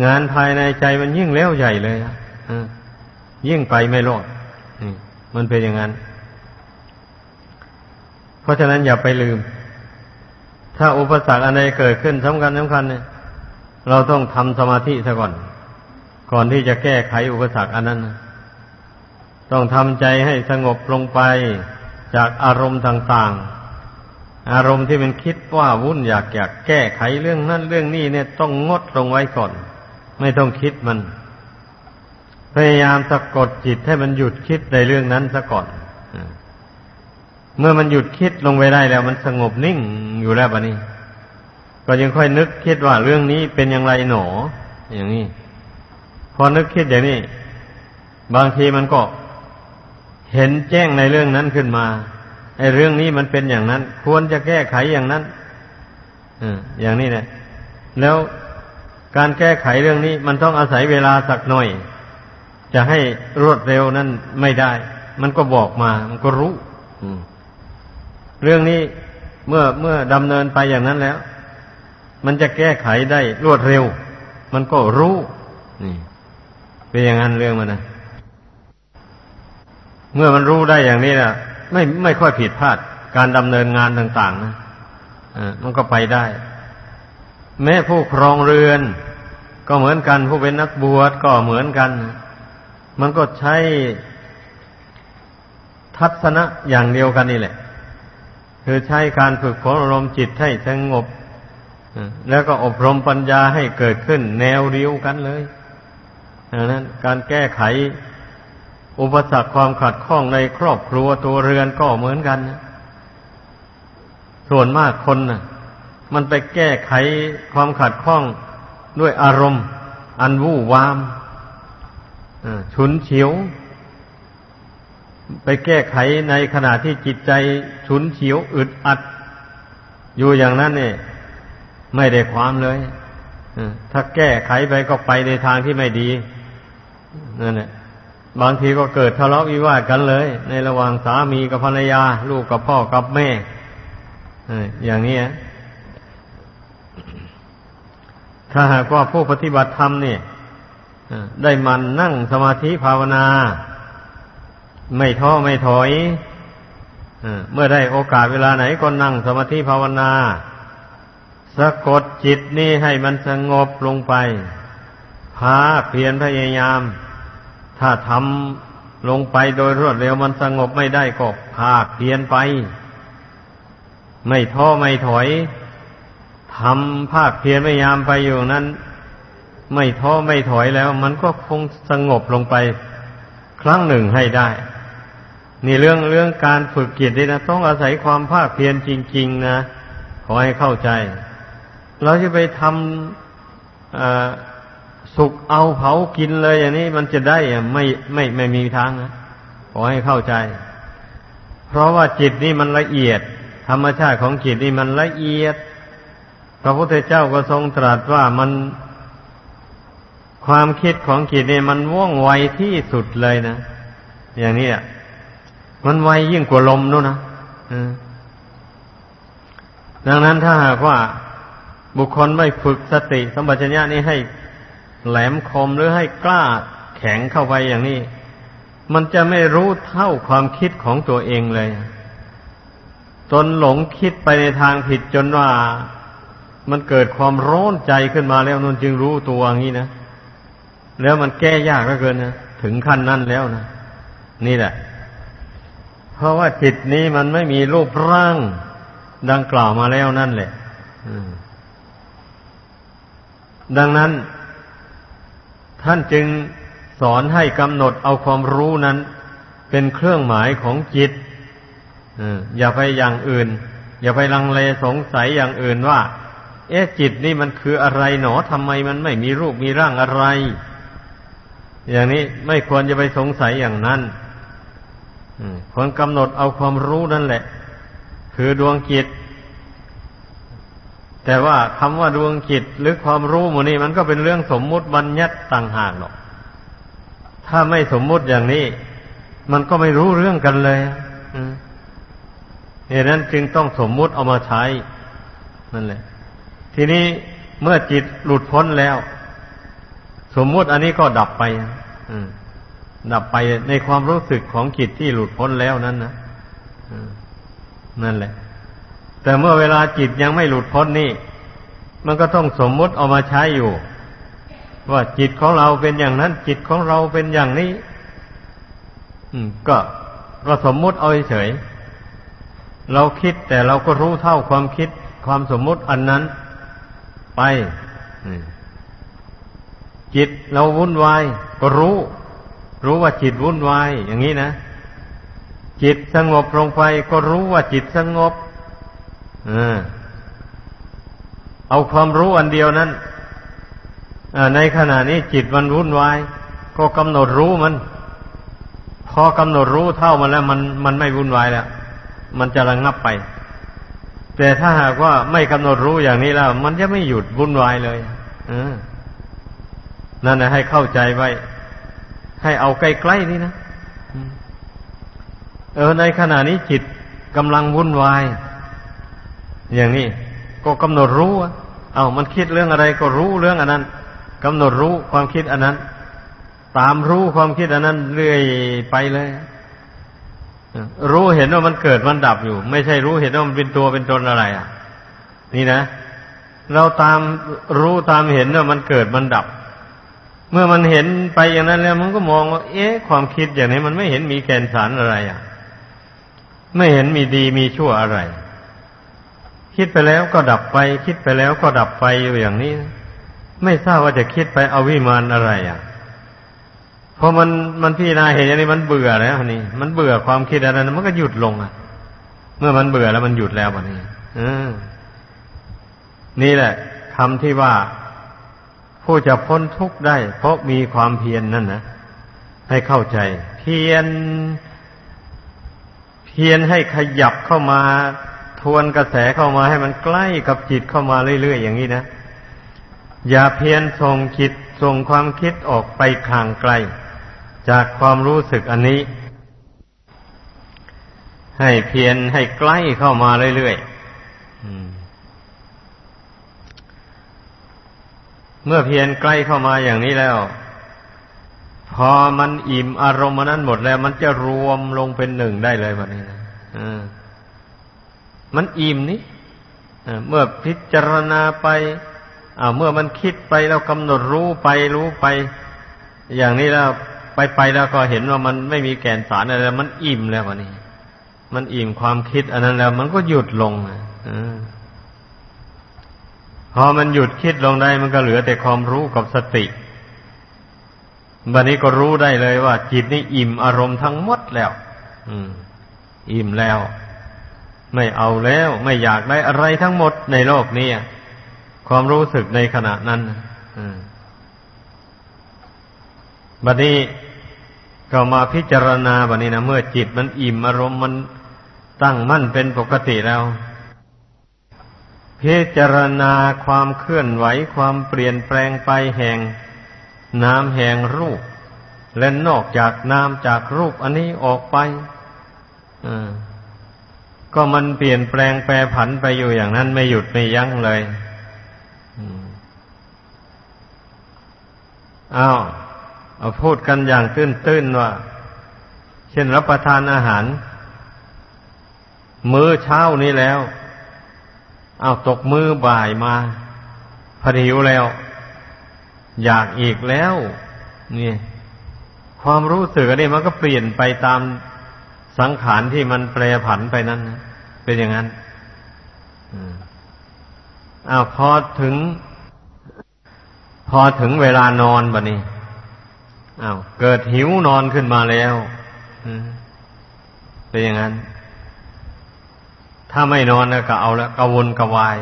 งานภายในใจมันยิ่งเล้วใหญ่เลย ยิ่งไปไม่รอดมันเป็นอย่างนั้น เพราะฉะนั้นอย่าไปลืม ถ้าอุปสรรคอะไรเกิดขึ้นสำคัญสำคัญเนี่ยเราต้องทำสมาธิซะก่อน ก่อนที่จะแก้ไขอุปสรรคอันนั้น ต้องทำใจให้สงบลงไปจากอารมณ์ต่างๆ อารมณ์ที่มันคิดว่าวุ่นอยากอยากแก้ไขเรื่องนั้นเรื่องนี้เนี่ยต้องงดลงไว้ก่อน ไม่ต้องคิดมัน พยายามสะกดจิตให้มันหยุดคิดในเรื่องนั้นซะก่อนเมื่อมันหยุดคิดลงไปได้แล้ว มันสงบนิ่งอยู่แล้วบะนี้ ก็ยังค่อยนึกคิดว่าเรื่องนี้เป็นอย่างไรหนอ อย่างนี้ พอนึกคิดอย่างนี้ บางทีมันก็เห็นแจ้งในเรื่องนั้นขึ้นมาไอ้เรื่องนี้มันเป็นอย่างนั้น ควรจะแก้ไขอย่างนั้นอย่างนี้เนี่ยแล้วการแก้ไขเรื่องนี้ มันต้องอาศัยเวลาสักหน่อย จะให้รวดเร็วนั้นไม่ได้ มันก็บอกมา มันก็รู้เรื่องนี้เมื่อเมื่อดำเนินไปอย่างนั้นแล้ว มันจะแก้ไขได้รวดเร็ว มันก็รู้ นี่เป็นอย่างนั้นเรื่องมันนะเมื่อมันรู้ได้อย่างนี้นะไม่ไม่ค่อยผิดพลาดการดำเนินงานต่าง ๆ นะอ่ามันก็ไปได้ แม้ผู้ครองเรือน ก็เหมือนกันผู้เป็นนักบวชก็เหมือนกัน มันก็ใช้ทัศนะอย่างเดียวกันนี่แหละ คือใช้การฝึกฝนอารมณ์จิตให้สงบแล้วก็อบรมปัญญาให้เกิดขึ้น แนวเดียวกันเลยดังนั้นการแก้ไขอุปสรรคความขัดข้องในครอบครัวตัวเรือนก็เหมือนกัน ส่วนมากคนนะมันไปแก้ไขความขัดข้องด้วยอารมณ์ อันวู่วาม ฉุนเฉียว ไปแก้ไขในขณะที่จิตใจฉุนเฉียวอึดอัด อยู่อย่างนั้นเนี่ย ไม่ได้ความเลยถ้าแก้ไขไปก็ไปในทางที่ไม่ดีนั่นแหละบางทีก็เกิดทะเลาะวิวาทกันเลย ในระหว่างสามีกับภรรยา ลูกกับพ่อกับแม่อย่างนี้ถ้าหากว่าผู้ปฏิบัติธรรมเนี่ย ได้มันนั่งสมาธิภาวนา ไม่ท้อไม่ถอยเมื่อได้โอกาสเวลาไหนก็นั่งสมาธิภาวนา สะกดจิตนี่ให้มันสงบลงไปพาเพียรพยายาม ถ้าทำลงไปโดยรวดเร็วมันสงบไม่ได้ก็พาเพียรไป ไม่ท้อไม่ถอยทำภาคเพียรพยายามไปอยู่นั้น ไม่ท้อไม่ถอยแล้ว มันก็คงสงบลงไปครั้งหนึ่งให้ได้ นี่เรื่องเรื่องการฝึกจิตนี่นะต้องอาศัยความภาคเพียรจริง ๆ นะขอให้เข้าใจ เราจะไปทำสุกเอาเผากินเลยอย่างนี้มันจะได้ไม่ไม่ไม่มีทางนะขอให้เข้าใจ เพราะว่าจิตนี่มันละเอียด ธรรมชาติของจิตนี่มันละเอียด พระพุทธเจ้าก็ทรงตรัสว่ามัน ความคิดของจิตนี่มันว่องไวที่สุดเลยนะ อย่างนี้อะมันไวยิ่งกว่าลมนู้นนะดังนั้นถ้าหากว่าบุคคลไม่ฝึกสติสัมปชัญญะนี้ให้แหลมคมหรือให้กล้าแข็งเข้าไปอย่างนี้ มันจะไม่รู้เท่าความคิดของตัวเองเลยจนหลงคิดไปในทางผิดจนว่ามันเกิดความร้อนใจขึ้นมาแล้วนนจึงรู้ตัวอย่างนี้นะ แล้วมันแก้ยากเหลือเกินนะถึงขั้นนั้นแล้วนะนี่แหละ เพราะว่าจิตนี้มันไม่มีรูปร่าง ดังกล่าวมาแล้วนั่นแหละดังนั้น ท่านจึงสอนให้กำหนดเอาความรู้นั้น เป็นเครื่องหมายของจิตอย่าไปอย่างอื่น อย่าไปลังเลสงสัยอย่างอื่นว่า เอ๊ะจิตนี่มันคืออะไรหนอทำไมมันไม่มีรูปมีร่างอะไร อย่างนี้ไม่ควรจะไปสงสัยอย่างนั้นควรกำหนดเอาความรู้นั่นแหละ คือดวงจิต แต่ว่าคำว่าดวงจิตหรือความรู้หมนี้มันก็เป็นเรื่องสมมุติบัญญัติต่างหากหรอก ถ้าไม่สมมุติอย่างนี้ มันก็ไม่รู้เรื่องกันเลยเหตุนั้นจึงต้องสมมุติเอามาใช้ นั่นแหละ ทีนี้เมื่อจิตหลุดพ้นแล้ว สมมุติอันนี้ก็ดับไปดับไปในความรู้สึกของจิตที่หลุดพ้นแล้วนั้นนะนั่นแหละ แต่เมื่อเวลาจิตยังไม่หลุดพ้นนี่ มันก็ต้องสมมุติเอามาใช้อยู่ ว่าจิตของเราเป็นอย่างนั้น จิตของเราเป็นอย่างนี้ก็เราสมมุติเอาเฉยเราคิดแต่เราก็รู้เท่าความคิดความสมมุติอันนั้น ไป จิตเราวุ่นวาย ก็รู้ รู้ว่าจิตวุ่นวาย อย่างนี้นะ จิตสงบลงไป ก็รู้ว่าจิตสงบเอเอาความรู้อันเดียวนั้นในขณะนี้จิตมันวุ่นวาย ก็กำหนดรู้มัน พอกำหนดรู้เท่ามันแล้ว มันมันไม่วุ่นวายแล้ว มันจะระงับไป แต่ถ้าหากว่าไม่กำหนดรู้อย่างนี้แล้ว มันจะไม่หยุดวุ่นวายเลยอ นั่นนะให้เข้าใจไว้ ให้เอาใกล้ๆนี่นะเออในขณะนี้จิตกำลังวุ่นวาย อย่างนี้ก็กำหนดรู้เอามันคิดเรื่องอะไรก็รู้เรื่องอันนั้นกำหนดรู้ความคิดอันนั้น ตามรู้ความคิดอันนั้นเรื่อยไปเลยรู้เห็นว่ามันเกิดมันดับอยู่ ไม่ใช่รู้เห็นว่ามันเป็นตัวเป็นตนอะไรอะ นี่นะ เราตามรู้ตามเห็นว่ามันเกิดมันดับ เมื่อมันเห็นไปอย่างนั้นแล้วมันก็มองว่า เอ๊ะ ความคิดอย่างนี้มันไม่เห็นมีแกนสารอะไรอะ ไม่เห็นมีดีมีชั่วอะไร คิดไปแล้วก็ดับไป คิดไปแล้วก็ดับไปอยู่อย่างนี้ ไม่ทราบว่าจะคิดไปเอาวิมานอะไรอะพอมันมันพี่นาเห็นอย่างนี้มันเบื่อแล้วนี่ มันเบื่อความคิดอะไรนั้นมันก็หยุดลงอะ เมื่อมันเบื่อแล้วมันหยุดแล้ววันนี้นี่แหละคำที่ว่า ผู้จะพ้นทุกข์ได้ เพราะมีความเพียรนนั่นนะให้เข้าใจ เพียรเพียรให้ขยับเข้ามาทวนกระแสเข้ามาให้มันใกล้กับจิตเข้ามาเรื่อยๆอย่างนี้นะ อย่าเพียรส่งจิตส่งความคิดออกไปข่างไกล จากความรู้สึกอันนี้ ให้เพียรให้ใกล้เข้ามาเรื่อยๆ เมื่อเพียรใกล้เข้ามาอย่างนี้แล้ว พอมันอิ่มอารมณ์นั้นหมดแล้ว มันจะรวมลงเป็นหนึ่งได้เลยแบบนี้นะมันอิ่มนี่เมื่อพิจารณาไปเมื่อมันคิดไปแล้วกำหนดรู้ไปรู้ไป อย่างนี้แล้วไปไปแล้วก็เห็นว่ามันไม่มีแก่นสารอะไรแล้วมันอิ่มแล้ววันนี้มันอิ่มความคิด อันนั้นแล้ว มันก็หยุดลงอ่า พอมันหยุดคิดลงได้มันก็เหลือแต่ความรู้กับสติ บันนี้ก็รู้ได้เลยว่า จิตนี่อิ่มอารมณ์ทั้งหมดแล้ว อืม อิ่มแล้ว ไม่เอาแล้วไม่อยากได้อะไรทั้งหมดในโลกนี้ความรู้สึกในขณะนั้นบัดนี้ก็มาพิจารณาบัดนี้นะเมื่อจิตมันอิ่มอารมณ์มันตั้งมั่นเป็นปกติแล้ว พิจารณาความเคลื่อนไหวความเปลี่ยนแปลงไปแห่งน้ำแห่งรูป และนอกจากน้ำจากรูปอันนี้ออกไปก็มันเปลี่ยนแปลงแปรผันไปอยู่อย่างนั้นไม่หยุดไม่ยั้งเลยอ้าวเอาพูดกันอย่างตื้นๆว่า เช่นรับประทานอาหาร มื้อเช้านี้แล้ว เอาตกมือบ่ายมาพอหิวแล้ว อยากอีกแล้ว นี่ ความรู้สึกอันนี้มันก็เปลี่ยนไปตามสังขารที่มันแปรผันไปนั้นเป็นอย่างนั้นอ้าวพอถึง พอถึงเวลานอนบะนี้อ้าวเกิดหิวนอนขึ้นมาแล้วเป็นอย่างนั้น ถ้าไม่นอนก็เอาแล้วกวนกวาย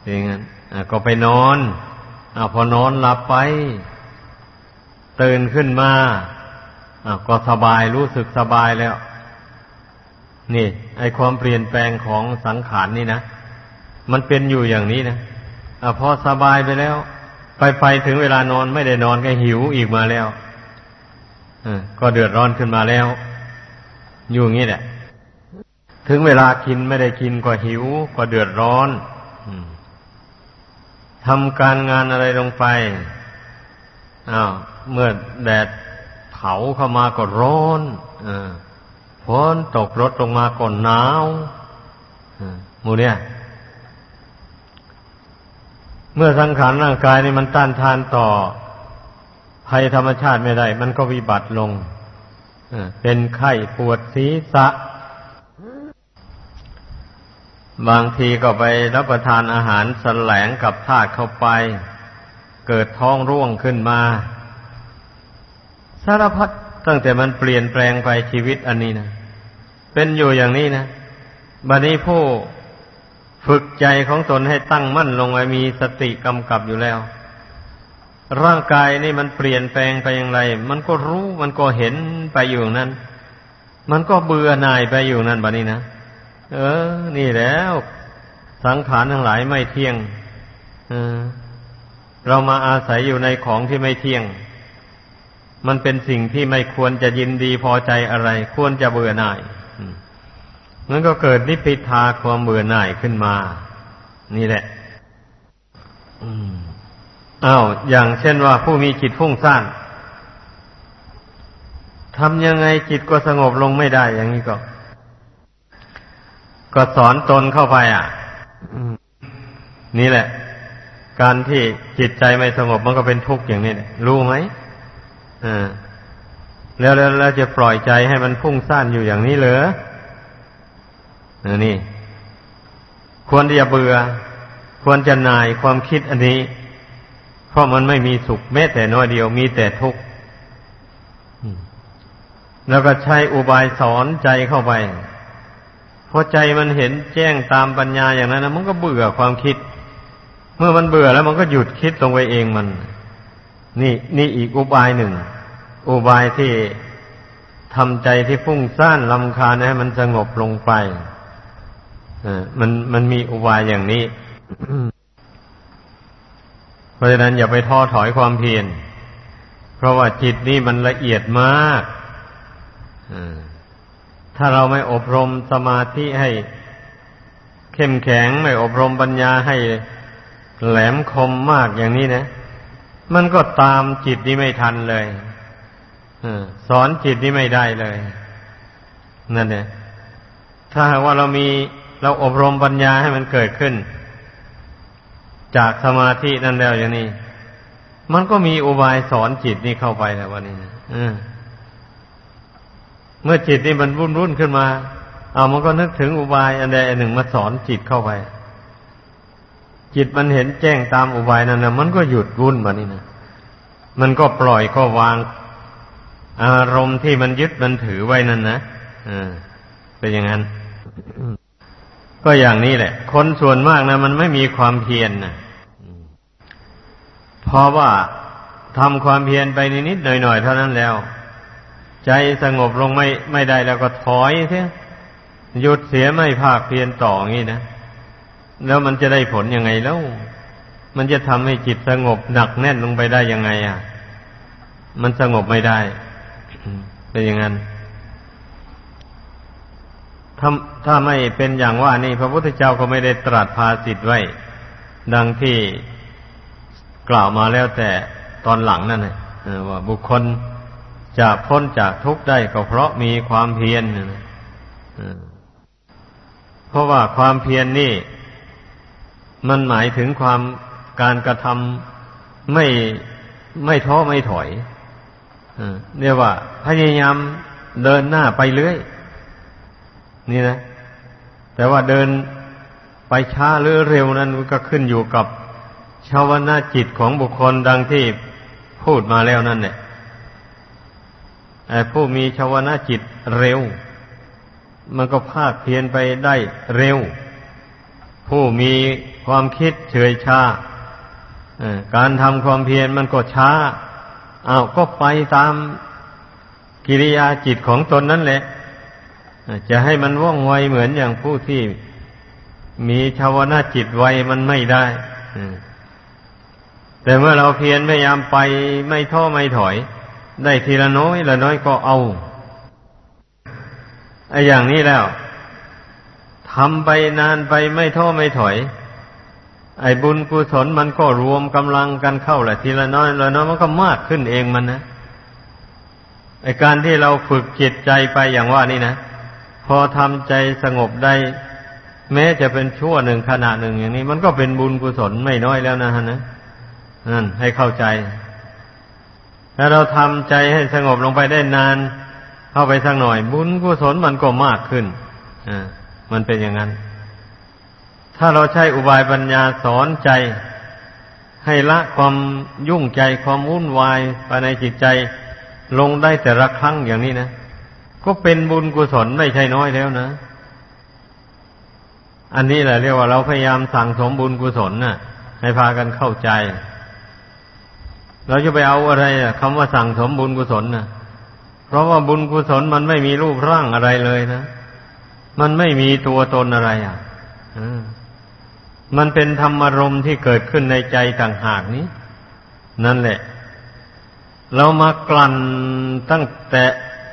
เป็นอย่างนั้นก็ไปนอนอพอนอนหลับไป ตื่นขึ้นมาก็สบายรู้สึกสบายแล้ว นี่ ไอความเปลี่ยนแปลงของสังขารนี่นะ มันเป็นอยู่อย่างนี้นะอพอสบายไปแล้ว ไปไปถึงเวลานอนไม่ได้นอนก็หิวอีกมาแล้วก็เดือดร้อนขึ้นมาแล้ว อยู่อย่างนี้แหละ ถึงเวลากินไม่ได้กินก็หิวก็เดือดร้อนทำการงานอะไรลงไปอ้าวเมื่อแดดเผาเข้ามาก็ร้อนฝนตกรถลงมาก็หนาวมูเนี่ยเมื่อสังขารร่างกายนี่มันต้านทานต่อภัยธรรมชาติไม่ได้ มันก็วิบัติลงเป็นไข้ปวดศีรษะ บางทีก็ไปรับประทานอาหารสแสลงกับธาตุเข้าไป เกิดท้องร่วงขึ้นมา สารพัดตั้งแต่มันเปลี่ยนแปลงไปชีวิตอันนี้นะเป็นอยู่อย่างนี้นะบัดนี้ผู้ฝึกใจของตนให้ตั้งมั่นลงไว้มีสติกำกับอยู่แล้ว ร่างกายนี่มันเปลี่ยนแปลงไปอย่างไร มันก็รู้มันก็เห็นไปอยู่นั้น มันก็เบื่อหน่ายไปอยู่นั้นบัดนี้นะ เออ นี่แล้ว สังขารทั้งหลายไม่เที่ยงเออเรามาอาศัยอยู่ในของที่ไม่เที่ยง มันเป็นสิ่งที่ไม่ควรจะยินดีพอใจอะไร ควรจะเบื่อหน่ายมันก็เกิดนิพพิทาความเบื่อหน่ายขึ้นมา นี่แหละอ้าวอย่างเช่นว่าผู้มีจิตฟุ้งซ่านทำยังไงจิตก็สงบลงไม่ได้อย่างนี้ก็ ก็สอนตนเข้าไปอะนี่แหละ การที่จิตใจไม่สงบมันก็เป็นทุกข์อย่างนี้รู้ไหมอ่าแล้วแล้วจะปล่อยใจให้มันพุ่งซ่านอยู่อย่างนี้เหรอนี่ ควรที่จะเบื่อ ควรจะนายความคิดอันนี้ เพราะมันไม่มีสุขแม้แต่น้อยเดียวมีแต่ทุกข์แล้วก็ใช้อุบายสอนใจเข้าไป พอใจมันเห็นแจ้งตามปัญญาอย่างนั้นนะมันก็เบื่อความคิด เมื่อมันเบื่อแล้วมันก็หยุดคิดลงไปเองมัน นี่นี่อีกอุบายหนึ่ง อุบายที่ทำใจที่ฟุ้งซ่านลำคาญให้มันสงบลงไปมันมันมีอุบายอย่างนี้ เพราะฉะนั้นอย่าไปท้อถอยความเพียร เพราะว่าจิตนี่มันละเอียดมาก ถ้าเราไม่อบรมสมาธิให้ เข้มแข็งไม่อบรมปัญญาให้แหลมคมมากอย่างนี้นะ มันก็ตามจิตนี้ไม่ทันเลยสอนจิตนี้ไม่ได้เลยนั่นเนี่ยถ้าว่าเรามีเราอบรมปัญญาให้มันเกิดขึ้น จากสมาธินั่นแล้วอย่างนี้ มันก็มีอุบายสอนจิตนี่เข้าไปแล้ววันนี้นะ เมื่อจิตนี่มันรุ่นรุ่นขึ้นมา เอามันก็นึกถึงอุบายอันใดอันหนึ่งมาสอนจิตเข้าไป จิตมันเห็นแจ้งตามอุบายนั้นนะมันก็หยุดรุ่นมานี่นะมันก็ปล่อยก็วาง อารมณ์ที่มันยึดมันถือไว้นั่นนะอ่าเป็นอย่างนั้นก็อย่างนี้แหละ คนส่วนมากนะ มันไม่มีความเพียรนนะเพราะว่าทำความเพียรไปนิดๆหน่อยๆเท่านั้นแล้ว ใจสงบลงไม่ไม่ได้แล้วก็ถอยเสียหยุดเสียไม่ภาคเพียรต่องี้นะแล้วมันจะได้ผลยังไงแล้ว มันจะทำให้จิตสงบหนักแน่นลงไปได้ยังไง อะ มันสงบไม่ได้เป็นอย่างนั้นถ้าถ้าไม่เป็นอย่างว่านี่พระพุทธเจ้าก็ไม่ได้ตรัสภาสิทธ์ไว้ ดังที่กล่าวมาแล้วแต่ตอนหลังนั่นแหละว่าบุคคล จะพ้นจากทุกข์ได้ก็เพราะมีความเพียรเพราะว่าความเพียรนนี่ มันหมายถึงความการกระทำไม่ไม่ท้อไม่ถอยเรียกว่า พยายามเดินหน้าไปเรื่อย นี่นะ แต่ว่าเดินไปช้าหรือเร็วนั้นก็ขึ้นอยู่กับชาวนาจิตของบุคคลดังที่พูดมาแล้วนั่นเนี่ย ผู้มีชาวนาจิตเร็ว มันก็ภาคเพียนไปได้เร็ว ผู้มีความคิดเฉยชาการทำความเพียรมันก็ช้าอา้าวก็ไปตามกิริยาจิตของตนนั่นแหละ จะให้มันว่องไวเหมือนอย่างผู้ที่มีชาวนาจิตไวมันไม่ได้แต่เมื่อเราเพียรพยายามไปไม่ท้อไม่ถอย ได้ทีละน้อยละน้อยก็เอาไอ้อย่างนี้แล้วทำไปนานไปไม่ท้อไม่ถอย ไอ้บุญกุศลมันก็รวมกำลังกันเข้าแหละทีละน้อยละน้อยมันก็มากขึ้นเองมันนะไอ้การที่เราฝึกจิตใจไปอย่างว่านี่นะพอทำใจสงบได้ แม้จะเป็นชั่วหนึ่งขณะหนึ่งอย่างนี้ มันก็เป็นบุญกุศลไม่น้อยแล้วนะฮะนะนั่นให้เข้าใจ ถ้าเราทำใจให้สงบลงไปได้นาน เข้าไปสักหน่อย บุญกุศลมันก็มากขึ้นอ่ามันเป็นอย่างนั้น ถ้าเราใช้อุบายปัญญาสอนใจ ให้ละความยุ่งใจความวุ่นวายภายในจิตใจ ลงได้แต่ละครั้งอย่างนี้นะก็เป็นบุญกุศลไม่ใช่น้อยแล้วนะอันนี้แหละเรียกว่าเราพยายามสั่งสมบุญกุศลนะ่ะ ให้พากันเข้าใจ เราจะไปเอาอะไรอะคำว่าสั่งสมบุญกุศลนะเพราะว่าบุญกุศลมันไม่มีรูปร่างอะไรเลยนะ มันไม่มีตัวตนอะไรอะมันเป็นธรรมารมที่เกิดขึ้นในใจต่างหากนี้ นั่นแหละ เรามากลั่นตั้งแต่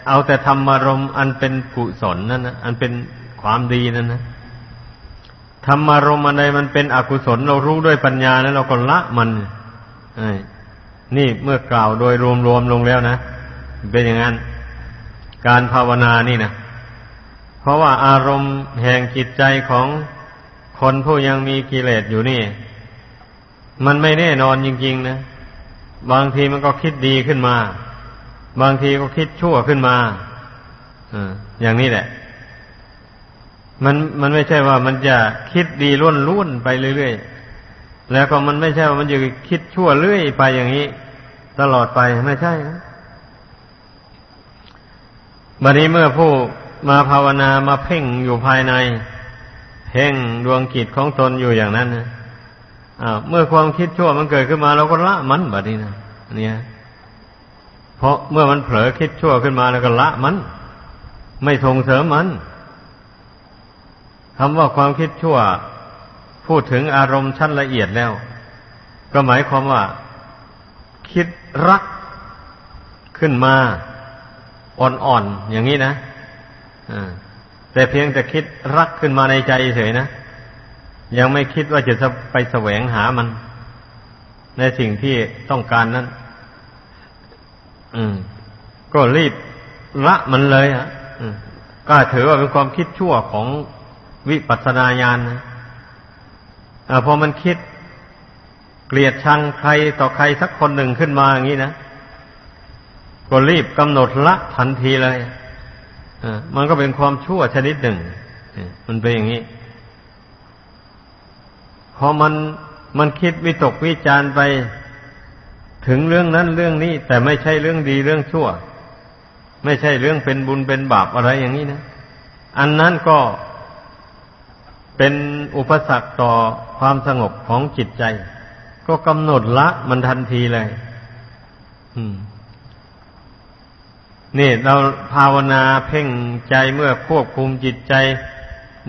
เอาแต่ธรรมารมอันเป็นกุศลนั่นนะอันเป็นความดีนั่นนะธรรมารมอะไรมันเป็นอกุศล เรารู้ด้วยปัญญาแล้วเราก็ละมัน นี่เมื่อกล่าวโดยรวมๆลงแล้วนะ เป็นอย่างนั้น การภาวนานี่นะเพราะว่าอารมณ์แห่งจิตใจของคนผู้ยังมีกิเลสอยู่นี่ มันไม่แน่นอนจริงๆนะ บางทีมันก็คิดดีขึ้นมา บางทีก็คิดชั่วขึ้นมาอย่างนี้แหละ มันมันไม่ใช่ว่ามันจะคิดดีล้วนล้วนไปเรื่อยๆ แล้วก็มันไม่ใช่ว่ามันจะคิดชั่วเรื่อยไปอย่างนี้ ตลอดไปไม่ใช่นะบัดนี้เมื่อผู้มาภาวนามาเพ่งอยู่ภายใน เพ่งดวงกิจของตนอยู่อย่างนั้นนะอ้าเมื่อความคิดชั่วมันเกิดขึ้นมาเราก็ละมันบัดนี้นะเนี่ยเพราะเมื่อมันเผลอคิดชั่วขึ้นมาแล้วก็ละมัน ไม่ส่งเสริมมันคำว่าความคิดชั่ว พูดถึงอารมณ์ชั้นละเอียดแล้ว ก็หมายความว่า คิดรักขึ้นมาอ่อนๆอย่างนี้นะแต่เพียงแต่คิดรักขึ้นมาในใจเฉยนะยังไม่คิดว่าจะไปแสวงหามัน ในสิ่งที่ต้องการนั้นก็รีบละมันเลยอะก็ถือว่าเป็นความคิดชั่วของวิปัสสนาญาณนะ พอมันคิดเกลียดชังใครต่อใครสักคนหนึ่งขึ้นมาอย่างนี้นะก็รีบกำหนดละทันทีเลยมันก็เป็นความชั่วชนิดหนึ่งมันเป็นอย่างนี้พอมันมันคิดวิตกวิจารไปถึงเรื่องนั้นเรื่องนี้ แต่ไม่ใช่เรื่องดีเรื่องชั่ว ไม่ใช่เรื่องเป็นบุญเป็นบาปอะไรอย่างนี้นะ อันนั้นก็ เป็นอุปสรรคต่อความสงบของจิตใจ ก็กำหนดละมันทันทีเลยนี่เราภาวนาเพ่งใจเมื่อควบคุมจิตใจ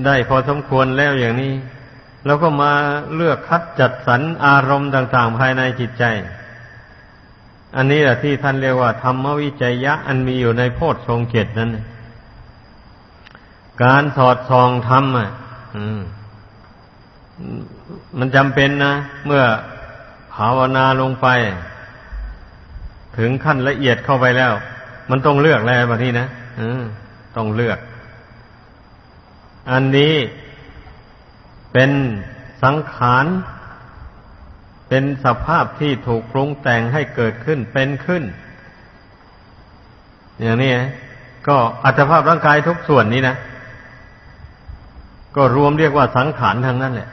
ได้พอสมควรแล้วอย่างนี้แล้วก็มาเลือกคัดจัดสรรอารมณ์ต่าง ๆ ภายในจิตใจ อันนี้แหละที่ท่านเรียกว่าธรรมวิจัยยะ อันมีอยู่ในโพชฌงเจตนั้น การสอดส่องธรรมอะ มันจำเป็นนะ เมื่อภาวนาลงไป ถึงขั้นละเอียดเข้าไปแล้ว มันต้องเลือกแล้วแบบนี้นะต้องเลือก อันนี้เป็นสังขาร เป็นสภาพที่ถูกปรุงแต่งให้เกิดขึ้นเป็นขึ้น อย่างนี้ก็อัตภาพร่างกายทุกส่วนนี้นะ ก็รวมเรียกว่าสังขารทั้งนั้นแหละ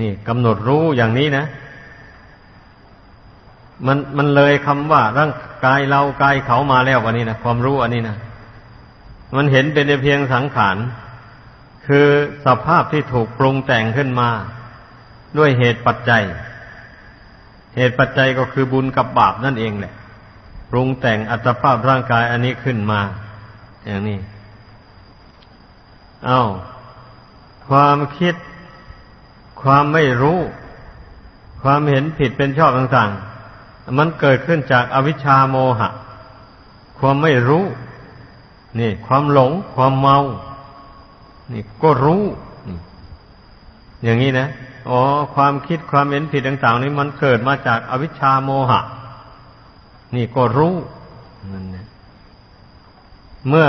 นี่กำหนดรู้อย่างนี้นะ มันมันเลยคำว่าร่างกายเรากายเขามาแล้ววันนี้นะความรู้อันนี้นะมันเห็นเป็นเพียงสังขาร คือสภาพที่ถูกปรุงแต่งขึ้นมา ด้วยเหตุปัจจัย เหตุปัจจัยก็คือบุญกับบาปนั่นเองแหละปรุงแต่งอัตภาพร่างกายอันนี้ขึ้นมา อย่างนี้ เอา้า ความคิด ความไม่รู้ ความเห็นผิดเป็นชอบต่างๆ มันเกิดขึ้นจากอวิชชาโมหะ ความไม่รู้ นี่ ความหลง ความเมา นี่ก็รู้อย่างนี้นะ อ๋อ ความคิดความเห็นผิดต่าง ๆ นี้มันเกิดมาจากอวิชชาโมหะ นี่ก็รู้นั่นนะเมื่อ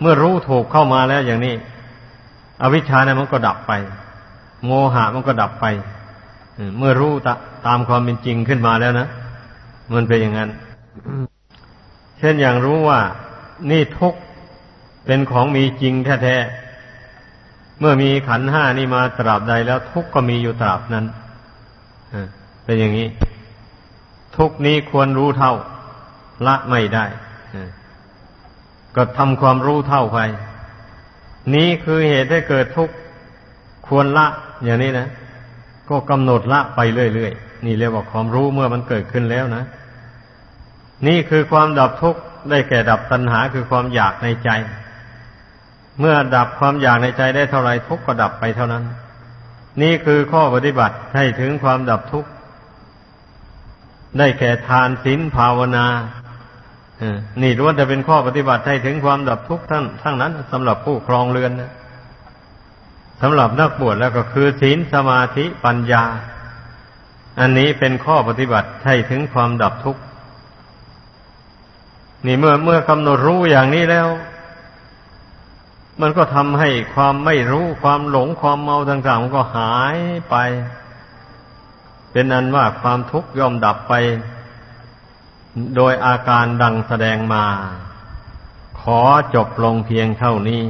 เมื่อรู้ถูกเข้ามาแล้วอย่างนี้ อวิชชาเนี่ยมันก็ดับไป โมหะมันก็ดับไปเมื่อรู้ตามความเป็นจริงขึ้นมาแล้วนะมันเป็นอย่างนั้น เช่นอย่างรู้ว่า นี่ทุกเป็นของมีจริงแท้ๆเมื่อมีขันห้านี่มาตราบใดแล้ว ทุกก็มีอยู่ตราบนั้นเป็นอย่างนี้ ทุกนี้ควรรู้เท่า ละไม่ได้ก็ทำความรู้เท่าไป นี้คือเหตุให้เกิดทุกข์ควรละ อย่างนี้นะก็กำหนดละไปเรื่อยๆนี่เรียกว่าความรู้เมื่อมันเกิดขึ้นแล้วนะ นี่คือความดับทุกข์ได้แก่ดับตัณหาคือความอยากในใจ เมื่อดับความอยากในใจได้เท่าไรทุกข์ก็ดับไปเท่านั้น นี่คือข้อปฏิบัติให้ถึงความดับทุกข์ได้แก่ทานศีลภาวนา นี่ล้วนจะเป็นข้อปฏิบัติให้ถึงความดับทุกข์ทั้งทั้งนั้นสำหรับผู้ครองเรือนนะสำหรับนักบวชแล้วก็คือศีลสมาธิปัญญา อันนี้เป็นข้อปฏิบัติให้ถึงความดับทุกข์นี่เมื่อเมื่อกำหนดรู้อย่างนี้แล้ว มันก็ทำให้ความไม่รู้ความหลงความเมาต่างๆมันก็หายไป เป็นอันว่าความทุกข์ย่อมดับไป โดยอาการดังแสดงมา ขอจบลงเพียงเท่านี้